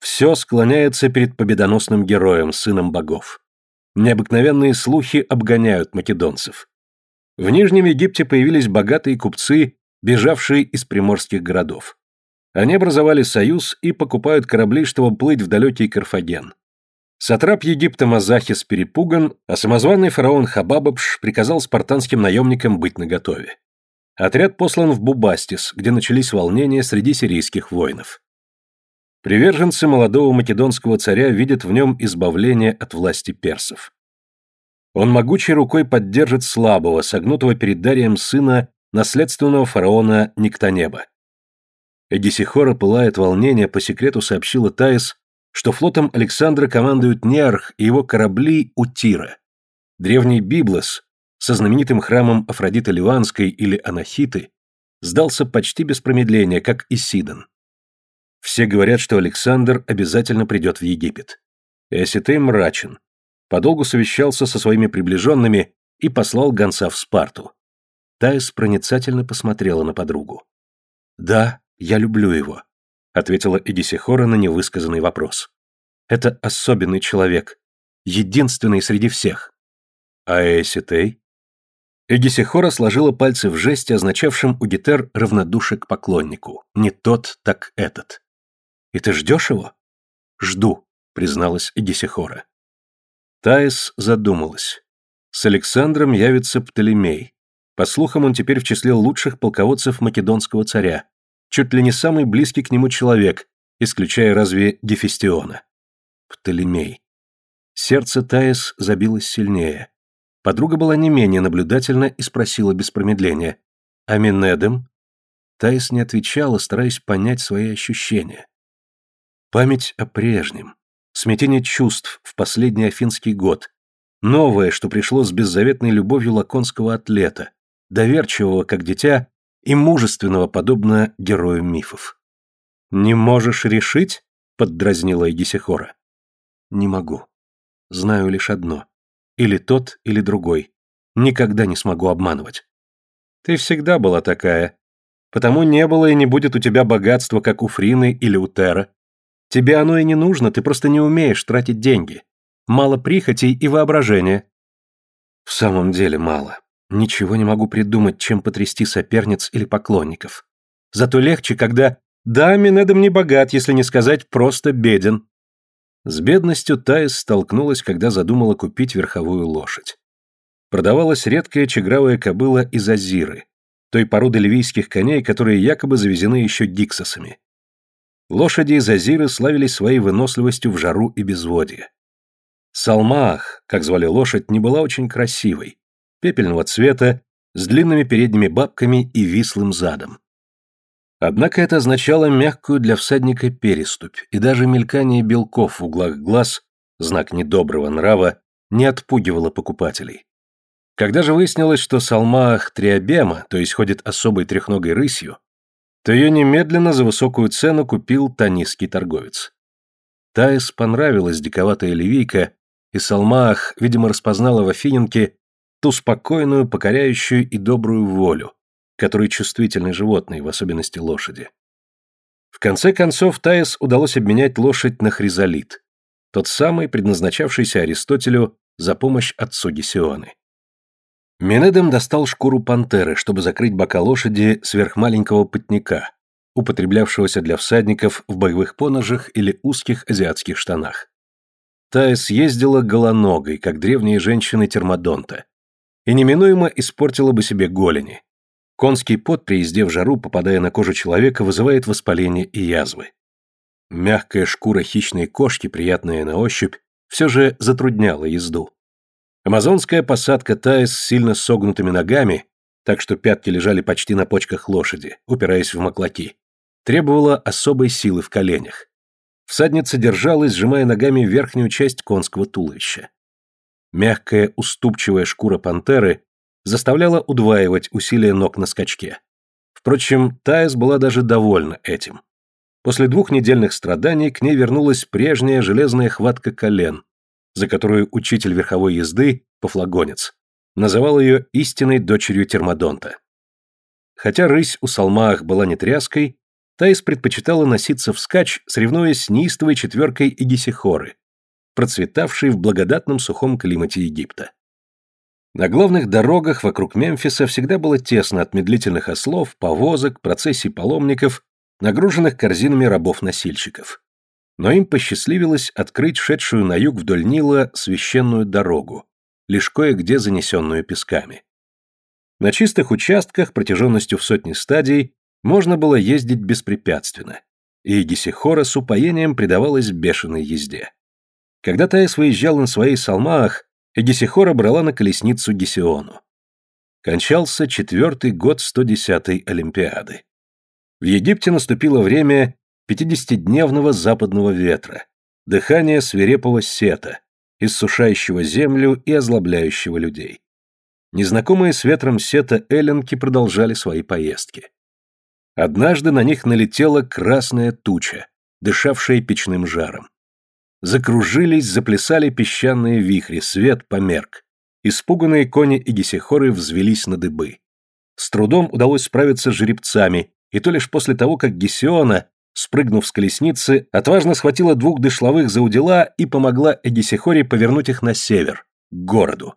Все склоняется перед победоносным героем, сыном богов. Необыкновенные слухи обгоняют македонцев. В Нижнем Египте появились богатые купцы, бежавшие из приморских городов. Они образовали союз и покупают корабли, чтобы плыть в далекий Карфаген. Сатрап Египта Мазахис перепуган, а самозваный фараон Хабабабш приказал спартанским наемникам быть наготове. Отряд послан в Бубастис, где начались волнения среди сирийских воинов. Приверженцы молодого македонского царя видят в нем избавление от власти персов. Он могучей рукой поддержит слабого, согнутого перед Дарием сына наследственного фараона Никтонеба. Эдисихора, пылает волнение, по секрету сообщила Таис, что флотом Александра командуют Неарх и его корабли у Тира. Древний Библос со знаменитым храмом Афродиты Ливанской или Анахиты сдался почти без промедления, как и Сидон. Все говорят, что Александр обязательно придет в Египет. И Осетей мрачен. Подолгу совещался со своими приближенными и послал гонца в Спарту. Таис проницательно посмотрела на подругу. «Да, я люблю его ответила Эдисихора на невысказанный вопрос. Это особенный человек, единственный среди всех. А Эситей? Эдисихора сложила пальцы в жесте, означавшем у Гетер равнодушие к поклоннику. Не тот, так этот. И ты ждешь его? Жду, призналась Эдисихора. Таис задумалась. С Александром явится Птолемей. По слухам, он теперь в числе лучших полководцев македонского царя, чуть ли не самый близкий к нему человек, исключая разве Гефестиона. Птолемей. Сердце Таис забилось сильнее. Подруга была не менее наблюдательна и спросила без промедления. «А Минедем?» Таис не отвечала, стараясь понять свои ощущения. Память о прежнем, смятение чувств в последний афинский год, новое, что пришло с беззаветной любовью лаконского атлета, доверчивого, как дитя, и мужественного, подобно герою мифов. «Не можешь решить?» — поддразнила Егисихора. «Не могу. Знаю лишь одно. Или тот, или другой. Никогда не смогу обманывать». «Ты всегда была такая. Потому не было и не будет у тебя богатства, как у Фрины или у Тера. Тебе оно и не нужно, ты просто не умеешь тратить деньги. Мало прихотей и воображения». «В самом деле мало. Ничего не могу придумать, чем потрясти соперниц или поклонников. Зато легче, когда «да, Минедом не богат, если не сказать просто беден». С бедностью Таис столкнулась, когда задумала купить верховую лошадь. Продавалась редкая чегравая кобыла из Азиры, той породы ливийских коней, которые якобы завезены еще гиксосами. Лошади из Азиры славились своей выносливостью в жару и безводье. Салмаах, как звали лошадь, не была очень красивой, пепельного цвета, с длинными передними бабками и вислым задом. Однако это означало мягкую для всадника переступь, и даже мелькание белков в углах глаз, знак недоброго нрава, не отпугивало покупателей. Когда же выяснилось, что Салмаах триобема, то есть ходит особой трехногой рысью, то ее немедленно за высокую цену купил танисский торговец. Таис понравилась диковатая ливийка, и Салмаах, видимо, распознала в Афиненке ту спокойную, покоряющую и добрую волю, которой чувствительны животные, в особенности лошади. В конце концов, Таис удалось обменять лошадь на хризолит, тот самый, предназначавшийся Аристотелю за помощь отцу Гесионы. Менедем достал шкуру пантеры, чтобы закрыть бока лошади сверхмаленького потника, употреблявшегося для всадников в боевых поножах или узких азиатских штанах. Таис ездила голоногой, как древние женщины Термодонта, и неминуемо испортила бы себе голени. Конский пот при езде в жару, попадая на кожу человека, вызывает воспаление и язвы. Мягкая шкура хищной кошки, приятная на ощупь, все же затрудняла езду. Амазонская посадка Таис с сильно согнутыми ногами, так что пятки лежали почти на почках лошади, упираясь в маклаки, требовала особой силы в коленях. Всадница держалась, сжимая ногами верхнюю часть конского туловища. Мягкая, уступчивая шкура пантеры заставляла удваивать усилия ног на скачке. Впрочем, Таис была даже довольна этим. После двух недельных страданий к ней вернулась прежняя железная хватка колен, за которую учитель верховой езды, пофлагонец, называл ее истинной дочерью Термодонта. Хотя рысь у Салмаах была не тряской, Таис предпочитала носиться вскачь, соревнуясь с неистовой четверкой Игисихоры, процветавшей в благодатном сухом климате Египта. На главных дорогах вокруг Мемфиса всегда было тесно от медлительных ослов, повозок, процессий паломников, нагруженных корзинами рабов-носильщиков. Но им посчастливилось открыть шедшую на юг вдоль Нила священную дорогу, лишь кое-где занесенную песками. На чистых участках протяженностью в сотни стадий можно было ездить беспрепятственно, и Гесихора с упоением предавалась бешеной езде. Когда Таис выезжал на своей салмаах, Эгисихора брала на колесницу Гесиону. Кончался четвертый год 110-й Олимпиады. В Египте наступило время пятидесятидневного западного ветра, дыхание свирепого сета, иссушающего землю и озлобляющего людей. Незнакомые с ветром сета эллинки продолжали свои поездки. Однажды на них налетела красная туча, дышавшая печным жаром. Закружились, заплясали песчаные вихри, свет померк. Испуганные кони и гесихоры взвелись на дыбы. С трудом удалось справиться с жеребцами, и то лишь после того, как Гесиона, спрыгнув с колесницы, отважно схватила двух дышловых за удила и помогла Эгисихоре повернуть их на север, к городу.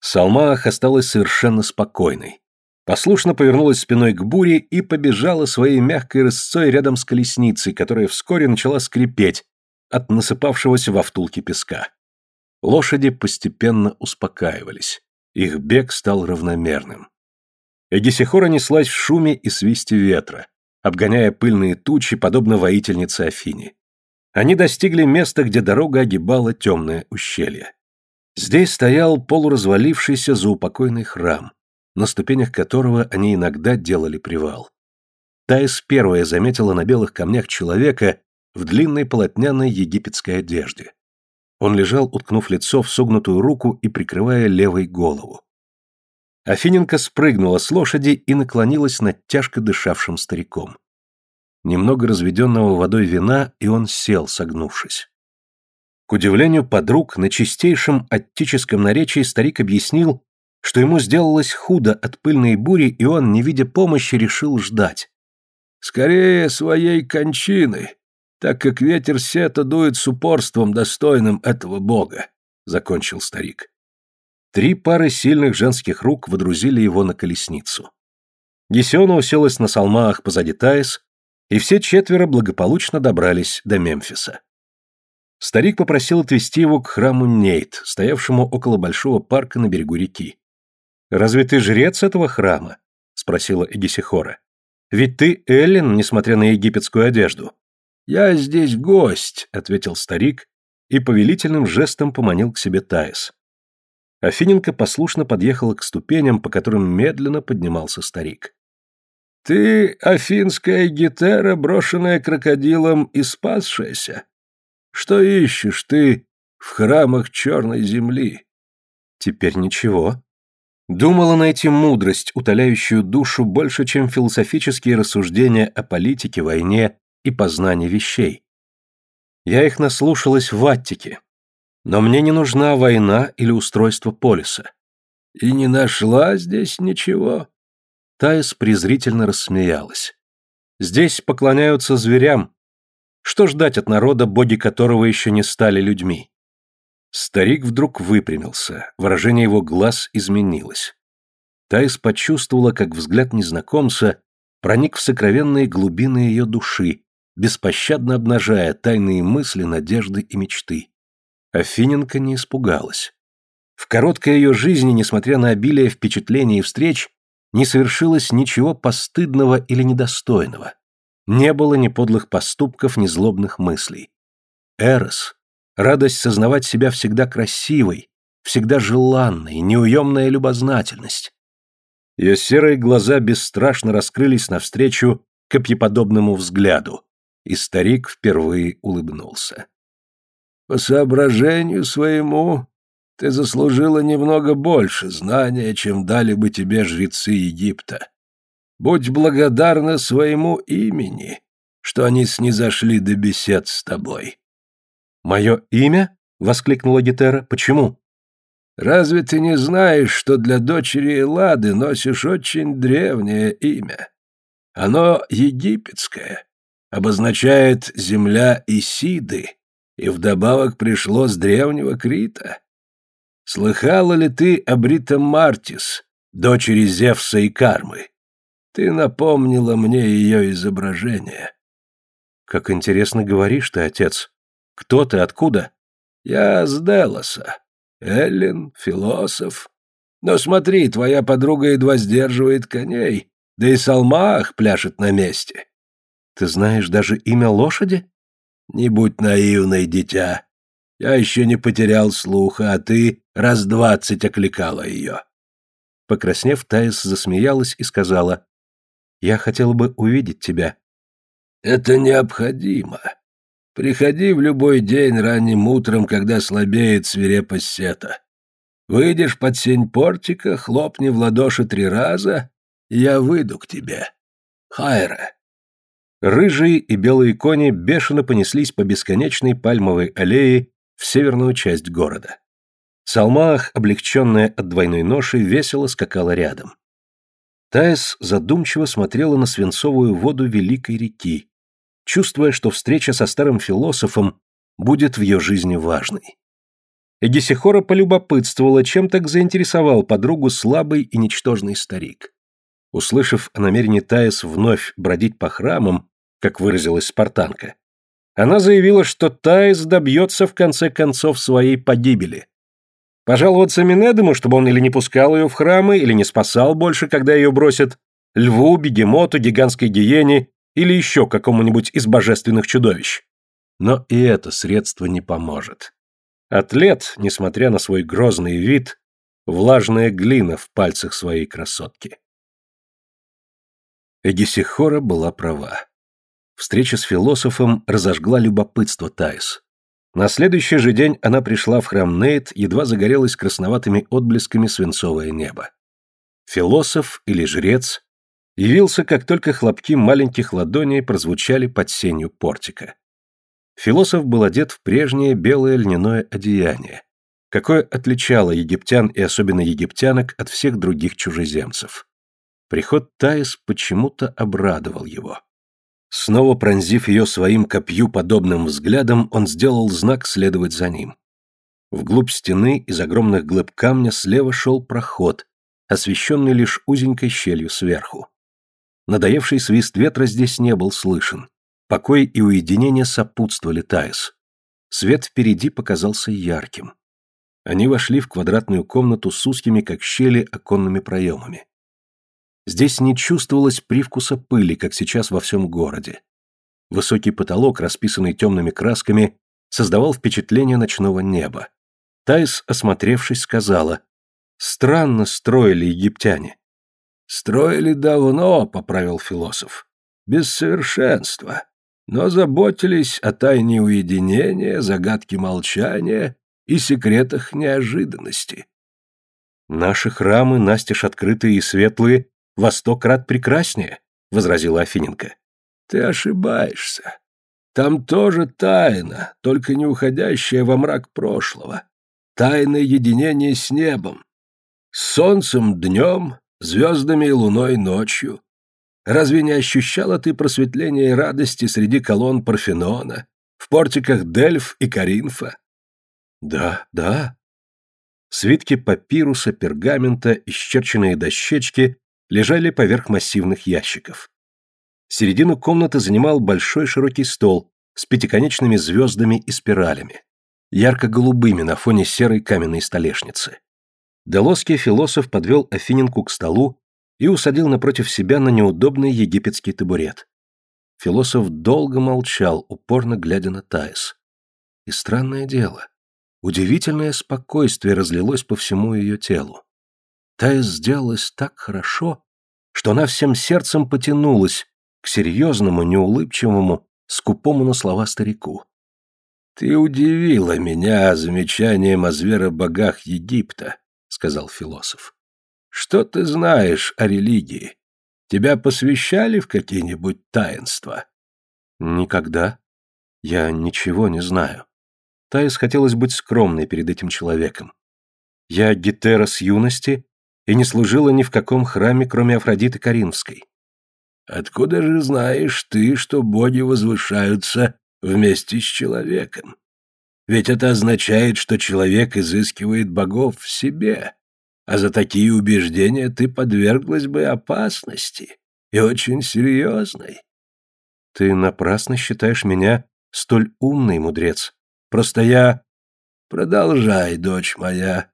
Салмаах осталась совершенно спокойной. Послушно повернулась спиной к буре и побежала своей мягкой рысцой рядом с колесницей, которая вскоре начала скрипеть, от насыпавшегося во втулке песка. Лошади постепенно успокаивались. Их бег стал равномерным. Эгисихора неслась в шуме и свисте ветра, обгоняя пыльные тучи, подобно воительнице Афине. Они достигли места, где дорога огибала темное ущелье. Здесь стоял полуразвалившийся заупокойный храм, на ступенях которого они иногда делали привал. Таис первая заметила на белых камнях человека, в длинной полотняной египетской одежде. Он лежал, уткнув лицо в согнутую руку и прикрывая левой голову. Афиненко спрыгнула с лошади и наклонилась над тяжко дышавшим стариком. Немного разведенного водой вина, и он сел, согнувшись. К удивлению подруг, на чистейшем аттическом наречии старик объяснил, что ему сделалось худо от пыльной бури, и он, не видя помощи, решил ждать. «Скорее своей кончины», так как ветер сета дует с упорством, достойным этого бога», — закончил старик. Три пары сильных женских рук водрузили его на колесницу. Гесиона уселась на салмаах позади Таис, и все четверо благополучно добрались до Мемфиса. Старик попросил отвезти его к храму Нейт, стоявшему около большого парка на берегу реки. «Разве ты жрец этого храма?» — спросила Эгисихора. «Ведь ты Эллин, несмотря на египетскую одежду». «Я здесь гость», — ответил старик и повелительным жестом поманил к себе Таис. Афиненко послушно подъехала к ступеням, по которым медленно поднимался старик. «Ты афинская гитара, брошенная крокодилом и спасшаяся? Что ищешь ты в храмах черной земли?» «Теперь ничего», Думала найти мудрость, утоляющую душу больше, чем философические рассуждения о политике, войне и познании вещей. Я их наслушалась в Аттике. Но мне не нужна война или устройство полиса. И не нашла здесь ничего. Таис презрительно рассмеялась. Здесь поклоняются зверям. Что ждать от народа, боги которого еще не стали людьми? Старик вдруг выпрямился, выражение его глаз изменилось. Таис почувствовала, как взгляд незнакомца проник в сокровенные глубины ее души, беспощадно обнажая тайные мысли, надежды и мечты. Афиненко не испугалась. В короткой ее жизни, несмотря на обилие впечатлений и встреч, не совершилось ничего постыдного или недостойного. Не было ни подлых поступков, ни злобных мыслей. Эрос, радость сознавать себя всегда красивой, всегда желанной, неуемная любознательность. Ее серые глаза бесстрашно раскрылись навстречу копьеподобному взгляду, и старик впервые улыбнулся. «По соображению своему ты заслужила немного больше знания, чем дали бы тебе жрецы Египта. Будь благодарна своему имени, что они снизошли до бесед с тобой. «Мое имя?» — воскликнула Гетера. «Почему?» «Разве ты не знаешь, что для дочери Эллады носишь очень древнее имя? Оно египетское, обозначает «земля Исиды», и вдобавок пришло с древнего Крита. Слыхала ли ты об Рита Мартис, дочери Зевса и Кармы? Ты напомнила мне ее изображение». «Как интересно говоришь ты, отец», кто ты, откуда? Я с Делоса. Эллин, философ. Но смотри, твоя подруга едва сдерживает коней, да и Салмах пляшет на месте. Ты знаешь даже имя лошади? Не будь наивной, дитя. Я еще не потерял слуха, а ты раз двадцать окликала ее. Покраснев, Таис засмеялась и сказала, «Я хотела бы увидеть тебя». «Это необходимо. Приходи в любой день ранним утром, когда слабеет свирепость сета. Выйдешь под сень портика, хлопни в ладоши три раза, и я выйду к тебе. Хайра. Рыжие и белые кони бешено понеслись по бесконечной пальмовой аллее в северную часть города. Салмах, облегченная от двойной ноши, весело скакала рядом. Таис задумчиво смотрела на свинцовую воду великой реки, чувствуя, что встреча со старым философом будет в ее жизни важной. Эгисихора полюбопытствовала, чем так заинтересовал подругу слабый и ничтожный старик. Услышав о намерении Таис вновь бродить по храмам, как выразилась спартанка, она заявила, что Таис добьется в конце концов своей погибели. Пожаловаться Минедему, чтобы он или не пускал ее в храмы, или не спасал больше, когда ее бросят, льву, бегемоту, гигантской гиене или еще какому-нибудь из божественных чудовищ. Но и это средство не поможет. Атлет, несмотря на свой грозный вид, влажная глина в пальцах своей красотки. Эгисихора была права. Встреча с философом разожгла любопытство Таис. На следующий же день она пришла в храм Нейт, едва загорелось красноватыми отблесками свинцовое небо. Философ или жрец явился, как только хлопки маленьких ладоней прозвучали под сенью портика. Философ был одет в прежнее белое льняное одеяние, какое отличало египтян и особенно египтянок от всех других чужеземцев. Приход Таис почему-то обрадовал его. Снова пронзив ее своим копью подобным взглядом, он сделал знак следовать за ним. Вглубь стены из огромных глыб камня слева шел проход, освещенный лишь узенькой щелью сверху. Надоевший свист ветра здесь не был слышен. Покой и уединение сопутствовали Таис. Свет впереди показался ярким. Они вошли в квадратную комнату с узкими, как щели, оконными проемами. Здесь не чувствовалось привкуса пыли, как сейчас во всем городе. Высокий потолок, расписанный темными красками, создавал впечатление ночного неба. Тайс, осмотревшись, сказала, «Странно строили египтяне». «Строили давно», — поправил философ, — «без совершенства, но заботились о тайне уединения, загадке молчания и секретах неожиданности». «Наши храмы, настежь открытые и светлые, во сто крат прекраснее», — возразила Афиненко. «Ты ошибаешься. Там тоже тайна, только не уходящая во мрак прошлого. Тайное единение с небом. С солнцем днем, звездами и луной ночью. Разве не ощущала ты просветления и радости среди колонн Парфенона, в портиках Дельф и Каринфа? Да, да. Свитки папируса, пергамента, исчерченные дощечки лежали поверх массивных ящиков. Середину комнаты занимал большой широкий стол с пятиконечными звездами и спиралями, ярко-голубыми на фоне серой каменной столешницы. Делосский философ подвел Афиненку к столу и усадил напротив себя на неудобный египетский табурет. Философ долго молчал, упорно глядя на Таис. И странное дело, удивительное спокойствие разлилось по всему ее телу. Таис сделалась так хорошо, что она всем сердцем потянулась к серьезному, неулыбчивому, скупому на слова старику. «Ты удивила меня замечанием о зверобогах Египта», — сказал философ. «Что ты знаешь о религии? Тебя посвящали в какие-нибудь таинства?» «Никогда. Я ничего не знаю. Таис хотелось быть скромной перед этим человеком. Я Гетера с юности и не служила ни в каком храме, кроме Афродиты Каринской. Откуда же знаешь ты, что боги возвышаются вместе с человеком? Ведь это означает, что человек изыскивает богов в себе, а за такие убеждения ты подверглась бы опасности, и очень серьезной. Ты напрасно считаешь меня столь умный, мудрец. Просто я... Продолжай, дочь моя,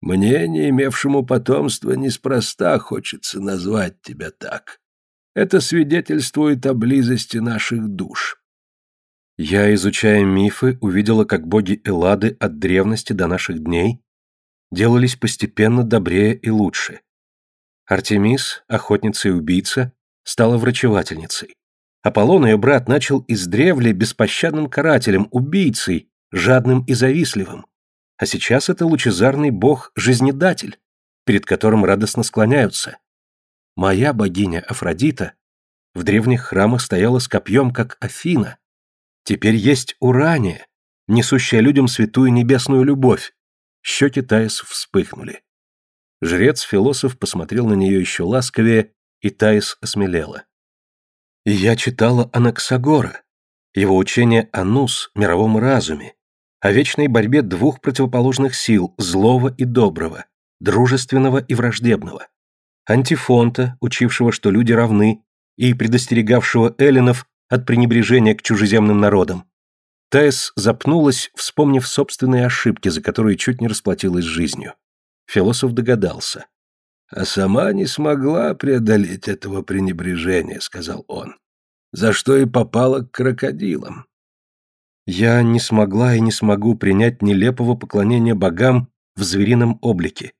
мне, не имевшему потомства, неспроста хочется назвать тебя так. Это свидетельствует о близости наших душ. Я, изучая мифы, увидела, как боги Эллады от древности до наших дней делались постепенно добрее и лучше. Артемис, охотница и убийца, стала врачевательницей. Аполлон, ее брат, начал издревле беспощадным карателем, убийцей, жадным и завистливым а сейчас это лучезарный бог-жизнедатель, перед которым радостно склоняются. Моя богиня Афродита в древних храмах стояла с копьем, как Афина. Теперь есть Урания, несущая людям святую небесную любовь. Щеки Таис вспыхнули. Жрец-философ посмотрел на нее еще ласковее, и Таис осмелела. Я читала Анаксагора, его учение о Нус, мировом разуме, о вечной борьбе двух противоположных сил, злого и доброго, дружественного и враждебного. Антифонта, учившего, что люди равны, и предостерегавшего эллинов от пренебрежения к чужеземным народам. Таис запнулась, вспомнив собственные ошибки, за которые чуть не расплатилась жизнью. Философ догадался. «А сама не смогла преодолеть этого пренебрежения», — сказал он, «за что и попала к крокодилам. Я не смогла и не смогу принять нелепого поклонения богам в зверином облике,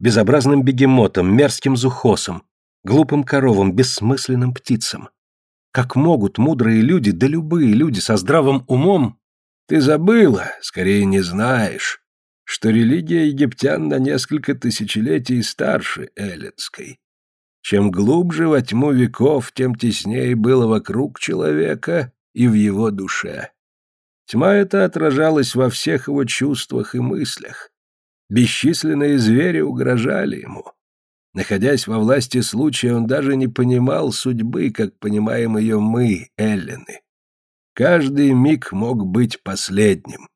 безобразным бегемотам, мерзким зухосам, глупым коровам, бессмысленным птицам. Как могут мудрые люди, да любые люди со здравым умом... Ты забыла, скорее не знаешь, что религия египтян на несколько тысячелетий старше эллинской. Чем глубже во тьму веков, тем теснее было вокруг человека и в его душе. Тьма эта отражалась во всех его чувствах и мыслях. Бесчисленные звери угрожали ему. Находясь во власти случая, он даже не понимал судьбы, как понимаем ее мы, эллины. Каждый миг мог быть последним.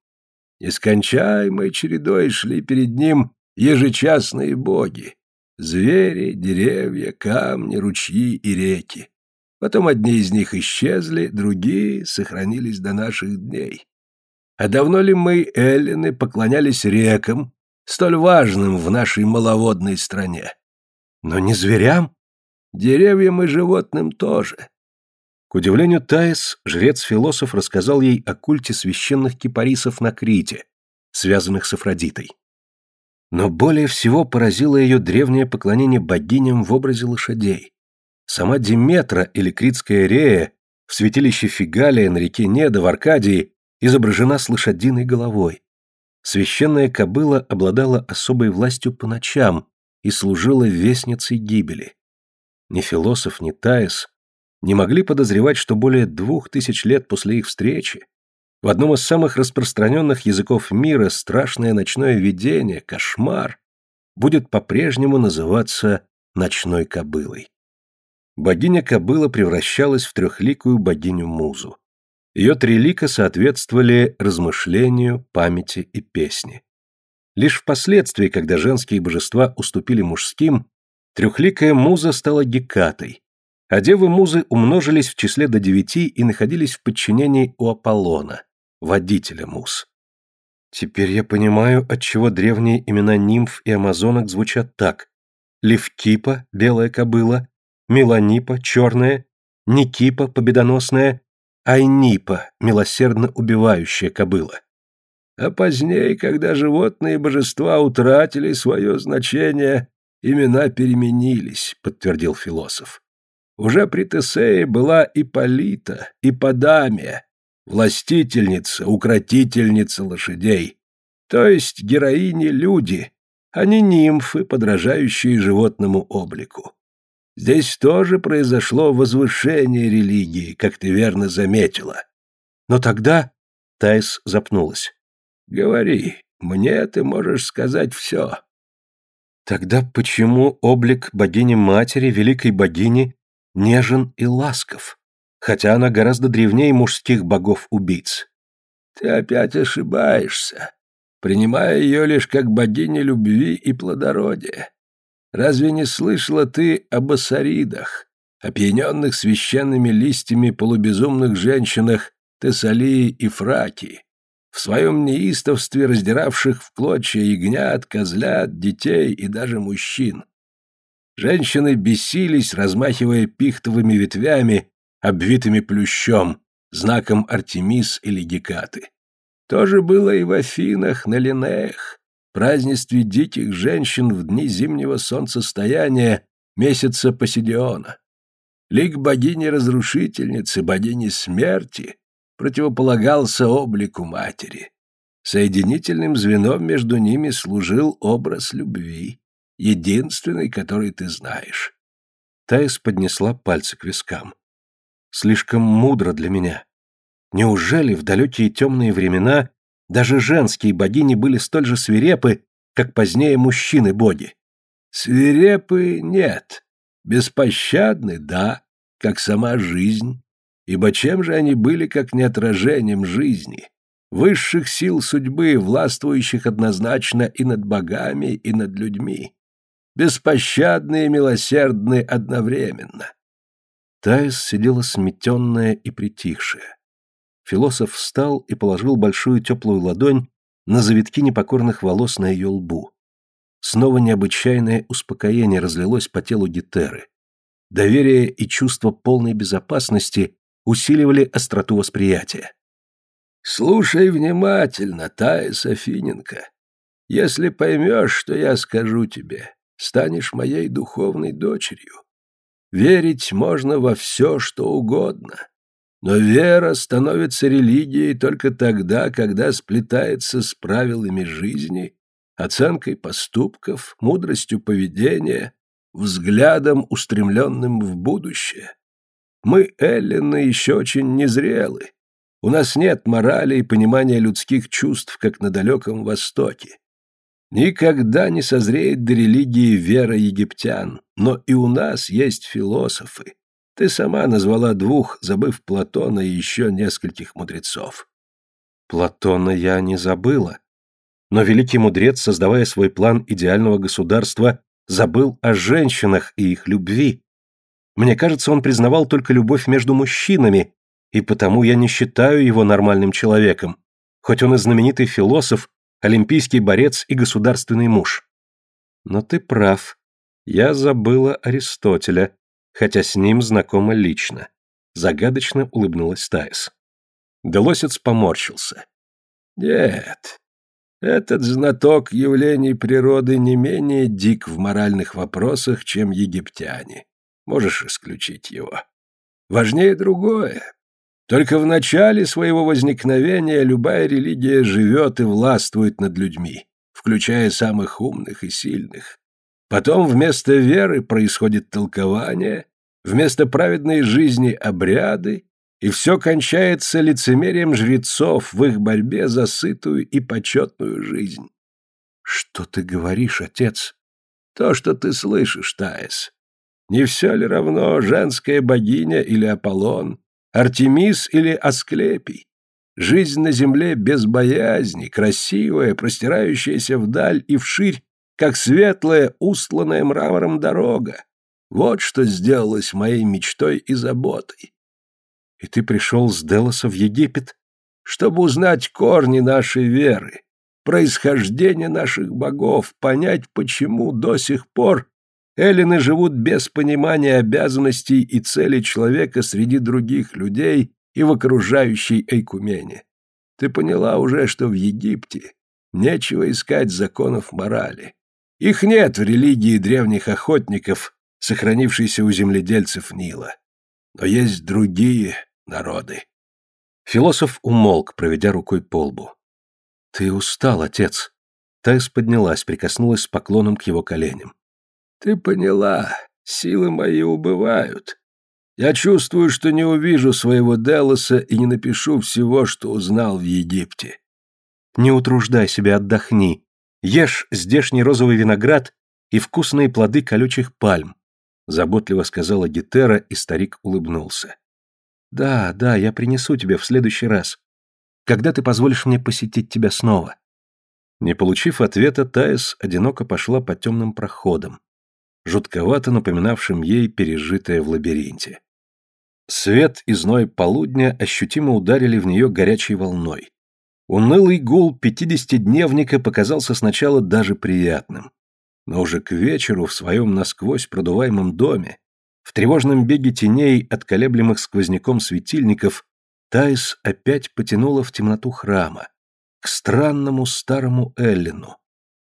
Нескончаемой чередой шли перед ним ежечасные боги. Звери, деревья, камни, ручьи и реки. Потом одни из них исчезли, другие сохранились до наших дней. А давно ли мы, эллины, поклонялись рекам, столь важным в нашей маловодной стране? Но не зверям? Деревьям и животным тоже. К удивлению Таис, жрец-философ рассказал ей о культе священных кипарисов на Крите, связанных с Афродитой. Но более всего поразило ее древнее поклонение богиням в образе лошадей. Сама Диметра или Критская Рея в святилище Фигалия на реке Неда в Аркадии изображена с лошадиной головой. Священная кобыла обладала особой властью по ночам и служила вестницей гибели. Ни философ, ни Таис не могли подозревать, что более двух тысяч лет после их встречи в одном из самых распространенных языков мира страшное ночное видение, кошмар, будет по-прежнему называться ночной кобылой. Богиня-кобыла превращалась в трехликую богиню-музу. Ее три лика соответствовали размышлению, памяти и песне. Лишь впоследствии, когда женские божества уступили мужским, трехликая муза стала Гекатой, а девы-музы умножились в числе до девяти и находились в подчинении у Аполлона, водителя муз. Теперь я понимаю, отчего древние имена нимф и амазонок звучат так. Левкипа, белая кобыла, Меланипа, черная, Никипа, победоносная, Айнипа, милосердно убивающая кобыла. А позднее, когда животные божества утратили свое значение, имена переменились, подтвердил философ. Уже при Тесее была Ипполита, Иподамия, властительница, укротительница лошадей, то есть героини-люди, а не нимфы, подражающие животному облику. Здесь тоже произошло возвышение религии, как ты верно заметила. Но тогда... Тайс запнулась. Говори, мне ты можешь сказать все. Тогда почему облик богини-матери, великой богини, нежен и ласков? хотя она гораздо древнее мужских богов-убийц. Ты опять ошибаешься, принимая ее лишь как богиню любви и плодородия. Разве не слышала ты об асаридах, опьяненных священными листьями полубезумных женщинах Тессалии и Фракии, в своем неистовстве раздиравших в клочья ягнят, козлят, детей и даже мужчин? Женщины бесились, размахивая пихтовыми ветвями обвитыми плющом, знаком Артемис или Гекаты. То же было и в Афинах, на Линеях, празднестве диких женщин в дни зимнего солнцестояния месяца Посидиона. Лик богини-разрушительницы, богини смерти противополагался облику матери. Соединительным звеном между ними служил образ любви, единственный, который ты знаешь. Таис поднесла пальцы к вискам слишком мудро для меня. Неужели в далекие темные времена даже женские богини были столь же свирепы, как позднее мужчины-боги? Свирепы нет, беспощадны, да, как сама жизнь. Ибо чем же они были, как не отражением жизни, высших сил судьбы, властвующих однозначно и над богами, и над людьми? Беспощадны и милосердны одновременно. Таис сидела сметенная и притихшая. Философ встал и положил большую теплую ладонь на завитки непокорных волос на ее лбу. Снова необычайное успокоение разлилось по телу Гетеры. Доверие и чувство полной безопасности усиливали остроту восприятия. «Слушай внимательно, Таис Афиненко. Если поймешь, что я скажу тебе, станешь моей духовной дочерью. Верить можно во все, что угодно. Но вера становится религией только тогда, когда сплетается с правилами жизни, оценкой поступков, мудростью поведения, взглядом, устремленным в будущее. Мы, эллины, еще очень незрелы. У нас нет морали и понимания людских чувств, как на далеком Востоке. Никогда не созреет до религии вера египтян, но и у нас есть философы. Ты сама назвала двух, забыв Платона и еще нескольких мудрецов. Платона я не забыла. Но великий мудрец, создавая свой план идеального государства, забыл о женщинах и их любви. Мне кажется, он признавал только любовь между мужчинами, и потому я не считаю его нормальным человеком, хоть он и знаменитый философ, олимпийский борец и государственный муж. Но ты прав. Я забыла Аристотеля, хотя с ним знакома лично. Загадочно улыбнулась Таис. Делосец поморщился. Нет, этот знаток явлений природы не менее дик в моральных вопросах, чем египтяне. Можешь исключить его. Важнее другое. Только в начале своего возникновения любая религия живет и властвует над людьми, включая самых умных и сильных. Потом вместо веры происходит толкование, вместо праведной жизни обряды, и все кончается лицемерием жрецов в их борьбе за сытую и почетную жизнь. Что ты говоришь, отец? То, что ты слышишь, Таис. Не все ли равно женская богиня или Аполлон, Артемис или Асклепий? Жизнь на земле без боязни, красивая, простирающаяся вдаль и вширь, как светлая, устланная мрамором дорога. Вот что сделалось моей мечтой и заботой. И ты пришел с Делоса в Египет, чтобы узнать корни нашей веры, происхождение наших богов, понять, почему до сих пор эллины живут без понимания обязанностей и целей человека среди других людей и в окружающей Эйкумене. Ты поняла уже, что в Египте нечего искать законов морали. Их нет в религии древних охотников, сохранившейся у земледельцев Нила. Но есть другие, народы. Философ умолк, проведя рукой по лбу. «Ты устал, отец». Тайс поднялась, прикоснулась с поклоном к его коленям. «Ты поняла, силы мои убывают. Я чувствую, что не увижу своего Делоса и не напишу всего, что узнал в Египте». «Не утруждай себя, отдохни. Ешь здешний розовый виноград и вкусные плоды колючих пальм», заботливо сказала Гетера, и старик улыбнулся. Да, да, я принесу тебе в следующий раз. Когда ты позволишь мне посетить тебя снова? Не получив ответа, Таис одиноко пошла по темным проходам, жутковато напоминавшим ей пережитое в лабиринте. Свет и зной полудня ощутимо ударили в нее горячей волной. Унылый гул пятидесятидневника показался сначала даже приятным. Но уже к вечеру в своем насквозь продуваемом доме в тревожном беге теней от колеблемых сквозняком светильников Таис опять потянула в темноту храма, к странному старому Эллину,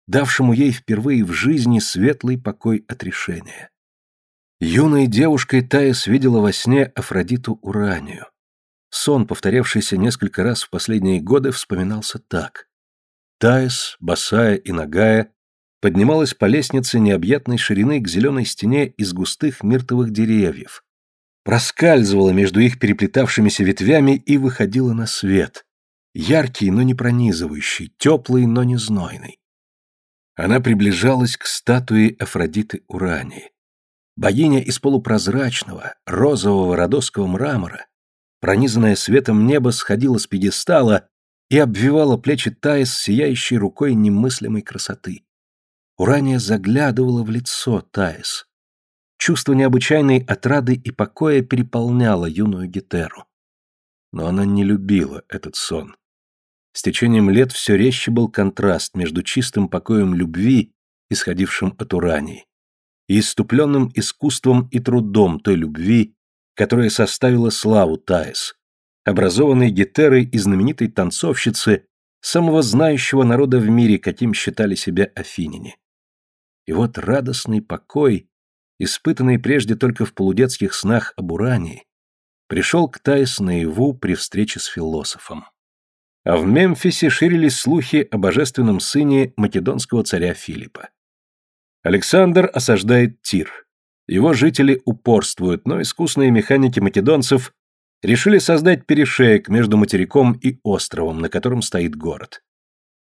давшему ей впервые в жизни светлый покой отрешения. Юной девушкой Таис видела во сне Афродиту Уранию. Сон, повторявшийся несколько раз в последние годы, вспоминался так. Таис, босая и нагая, поднималась по лестнице необъятной ширины к зеленой стене из густых миртовых деревьев, проскальзывала между их переплетавшимися ветвями и выходила на свет, яркий, но не пронизывающий, теплый, но не знойный. Она приближалась к статуе Афродиты Урании. Богиня из полупрозрачного, розового родосского мрамора, пронизанная светом неба, сходила с пьедестала и обвивала плечи Таис сияющей рукой немыслимой красоты. Урания заглядывала в лицо Таис. Чувство необычайной отрады и покоя переполняло юную Гетеру. Но она не любила этот сон. С течением лет все резче был контраст между чистым покоем любви, исходившим от Урании, и иступленным искусством и трудом той любви, которая составила славу Таис, образованной Гетерой и знаменитой танцовщицы самого знающего народа в мире, каким считали себя афиняне. И вот радостный покой, испытанный прежде только в полудетских снах об Урании, пришел к Таис наяву при встрече с философом. А в Мемфисе ширились слухи о божественном сыне македонского царя Филиппа. Александр осаждает Тир. Его жители упорствуют, но искусные механики македонцев решили создать перешеек между материком и островом, на котором стоит город.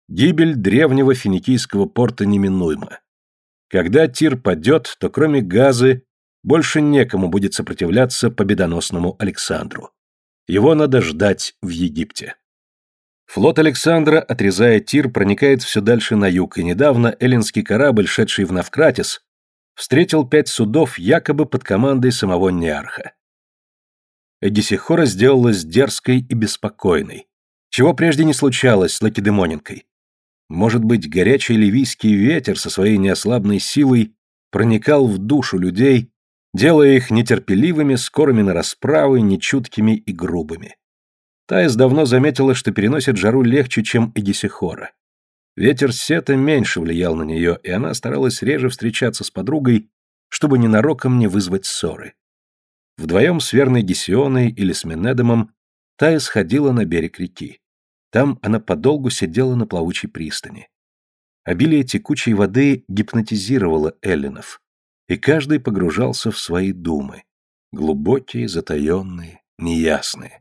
Гибель древнего финикийского порта неминуема. Когда тир падет, то кроме газы больше некому будет сопротивляться победоносному Александру. Его надо ждать в Египте. Флот Александра, отрезая тир, проникает все дальше на юг, и недавно эллинский корабль, шедший в Навкратис, встретил пять судов якобы под командой самого Неарха. Эдисихора сделалась дерзкой и беспокойной, чего прежде не случалось с Лакедемоненкой. Может быть, горячий ливийский ветер со своей неослабной силой проникал в душу людей, делая их нетерпеливыми, скорыми на расправы, нечуткими и грубыми. Таис давно заметила, что переносит жару легче, чем Эгисихора. Ветер сета меньше влиял на нее, и она старалась реже встречаться с подругой, чтобы ненароком не вызвать ссоры. Вдвоем с верной Гесионой или с Менедомом Таис ходила на берег реки. Там она подолгу сидела на плавучей пристани. Обилие текучей воды гипнотизировало эллинов, и каждый погружался в свои думы, глубокие, затаенные, неясные.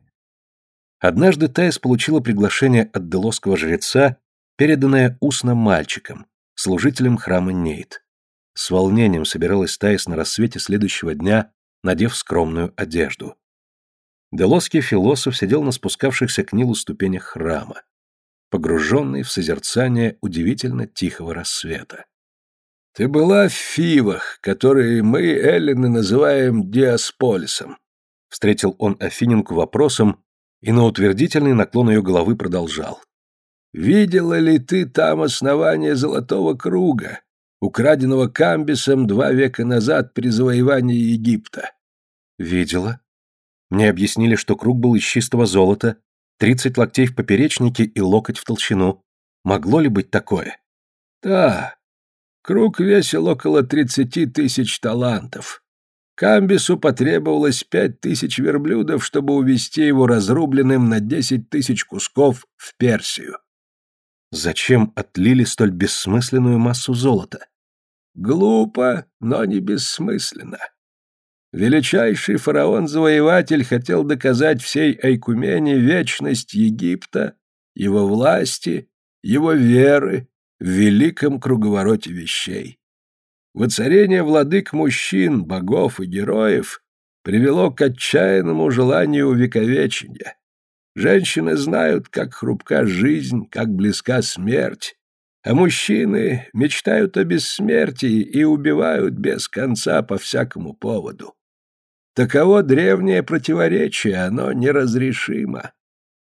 Однажды Таис получила приглашение от делосского жреца, переданное устно мальчиком, служителем храма Нейт. С волнением собиралась Таис на рассвете следующего дня, надев скромную одежду. Делосский философ сидел на спускавшихся к Нилу ступенях храма, погруженный в созерцание удивительно тихого рассвета. «Ты была в Фивах, которые мы, эллины, называем Диасполисом», встретил он Афиненку вопросом, и на утвердительный наклон ее головы продолжал. «Видела ли ты там основание Золотого Круга, украденного Камбисом два века назад при завоевании Египта?» «Видела. Мне объяснили, что круг был из чистого золота, тридцать локтей в поперечнике и локоть в толщину. Могло ли быть такое?» «Да. Круг весил около тридцати тысяч талантов. Камбису потребовалось пять тысяч верблюдов, чтобы увести его разрубленным на десять тысяч кусков в Персию. Зачем отлили столь бессмысленную массу золота? Глупо, но не бессмысленно. Величайший фараон-завоеватель хотел доказать всей Айкумене вечность Египта, его власти, его веры в великом круговороте вещей. Воцарение владык мужчин, богов и героев привело к отчаянному желанию увековечения. Женщины знают, как хрупка жизнь, как близка смерть, а мужчины мечтают о бессмертии и убивают без конца по всякому поводу. Таково древнее противоречие, оно неразрешимо.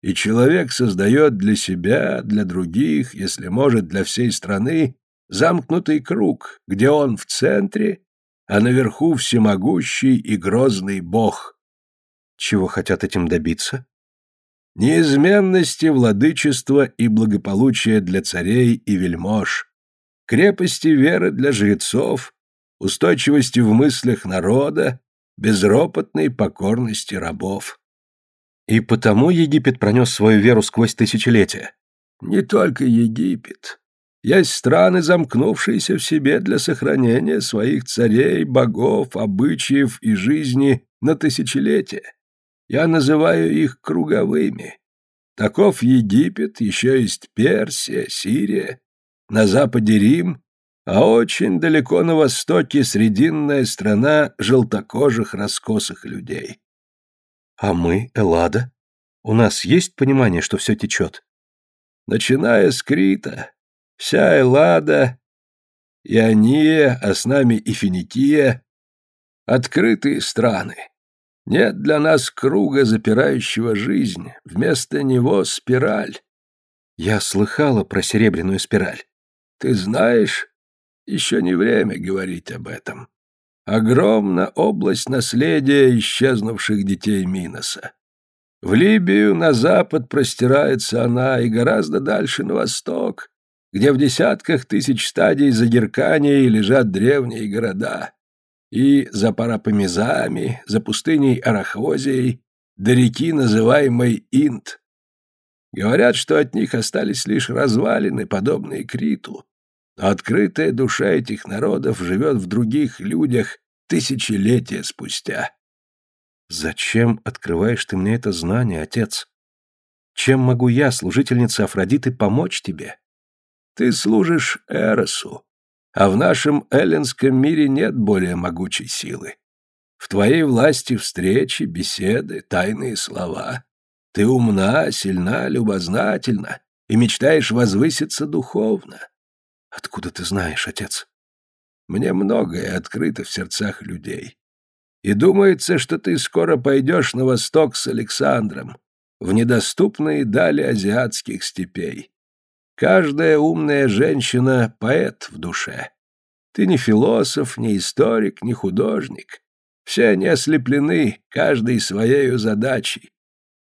И человек создает для себя, для других, если может, для всей страны, замкнутый круг, где он в центре, а наверху всемогущий и грозный бог. Чего хотят этим добиться? Неизменности владычества и благополучия для царей и вельмож, крепости веры для жрецов, устойчивости в мыслях народа, безропотной покорности рабов. И потому Египет пронес свою веру сквозь тысячелетия. Не только Египет. Есть страны, замкнувшиеся в себе для сохранения своих царей, богов, обычаев и жизни на тысячелетия. Я называю их круговыми. Таков Египет, еще есть Персия, Сирия, на западе Рим, а очень далеко на востоке срединная страна желтокожих раскосых людей. А мы, Эллада? У нас есть понимание, что все течет? Начиная с Крита, Вся Эллада, Иония, а с нами и Финикия — открытые страны. Нет для нас круга, запирающего жизнь. Вместо него спираль. Я слыхала про серебряную спираль. Ты знаешь, еще не время говорить об этом. Огромна область наследия исчезнувших детей Миноса. В Либию на запад простирается она и гораздо дальше на восток, где в десятках тысяч стадий Загиркания лежат древние города. И за Парапомизами, за пустыней Арахвозией, до реки, называемой Инт. Говорят, что от них остались лишь развалины, подобные Криту. Но открытая душа этих народов живет в других людях тысячелетия спустя. Зачем открываешь ты мне это знание, отец? Чем могу я, служительница Афродиты, помочь тебе? Ты служишь Эросу, а в нашем эллинском мире нет более могучей силы. В твоей власти встречи, беседы, тайные слова. Ты умна, сильна, любознательна и мечтаешь возвыситься духовно. Откуда ты знаешь, отец? Мне многое открыто в сердцах людей. И думается, что ты скоро пойдешь на восток с Александром, в недоступные дали азиатских степей. Каждая умная женщина — поэт в душе. Ты не философ, не историк, не художник. Все они ослеплены, каждый своею задачей.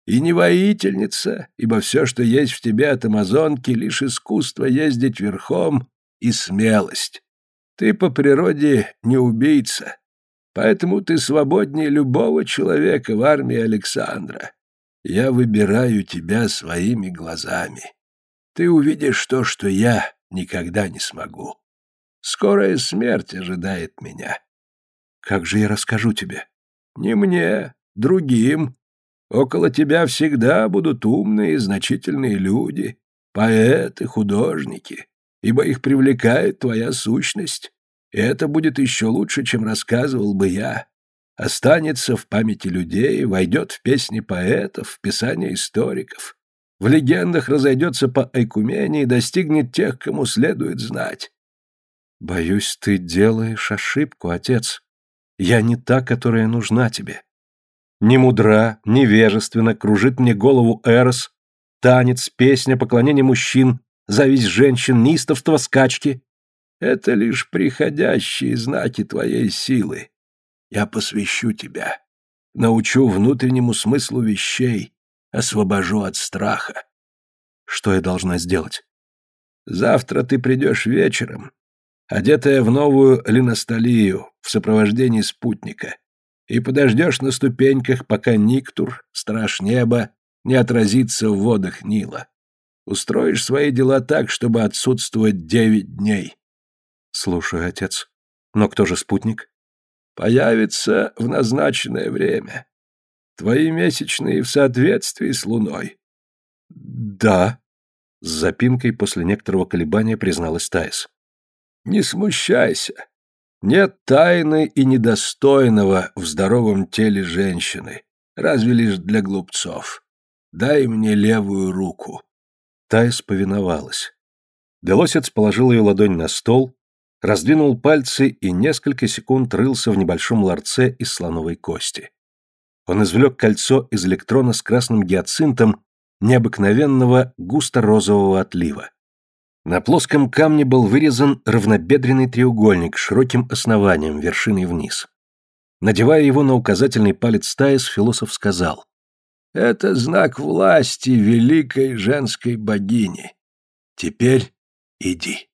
И не воительница, ибо все, что есть в тебе от амазонки, лишь искусство ездить верхом и смелость. Ты по природе не убийца, поэтому ты свободнее любого человека в армии Александра. Я выбираю тебя своими глазами. Ты увидишь то, что я никогда не смогу. Скорая смерть ожидает меня. Как же я расскажу тебе? Не мне, другим. Около тебя всегда будут умные и значительные люди, поэты, художники, ибо их привлекает твоя сущность. И это будет еще лучше, чем рассказывал бы я. Останется в памяти людей, войдет в песни поэтов, в писания историков. В легендах разойдется по Айкумене и достигнет тех, кому следует знать. Боюсь, ты делаешь ошибку, отец. Я не та, которая нужна тебе. Не мудра, невежественно кружит мне голову Эрос, танец, песня, поклонение мужчин, зависть женщин, нистовство, скачки. Это лишь приходящие знаки твоей силы. Я посвящу тебя, научу внутреннему смыслу вещей, освобожу от страха. Что я должна сделать? Завтра ты придешь вечером, одетая в новую линостолию в сопровождении спутника, и подождешь на ступеньках, пока Никтур, страж неба, не отразится в водах Нила. Устроишь свои дела так, чтобы отсутствовать девять дней. Слушаю, отец. Но кто же спутник? Появится в назначенное время. Твои месячные в соответствии с луной. Да. С запинкой после некоторого колебания призналась Таис. Не смущайся. Нет тайны и недостойного в здоровом теле женщины, разве лишь для глупцов. Дай мне левую руку. Таис повиновалась. Делосец положил ее ладонь на стол, раздвинул пальцы и несколько секунд рылся в небольшом ларце из слоновой кости. Он извлек кольцо из электрона с красным гиацинтом необыкновенного густо-розового отлива. На плоском камне был вырезан равнобедренный треугольник с широким основанием, вершиной вниз. Надевая его на указательный палец Таис, философ сказал, «Это знак власти великой женской богини. Теперь иди».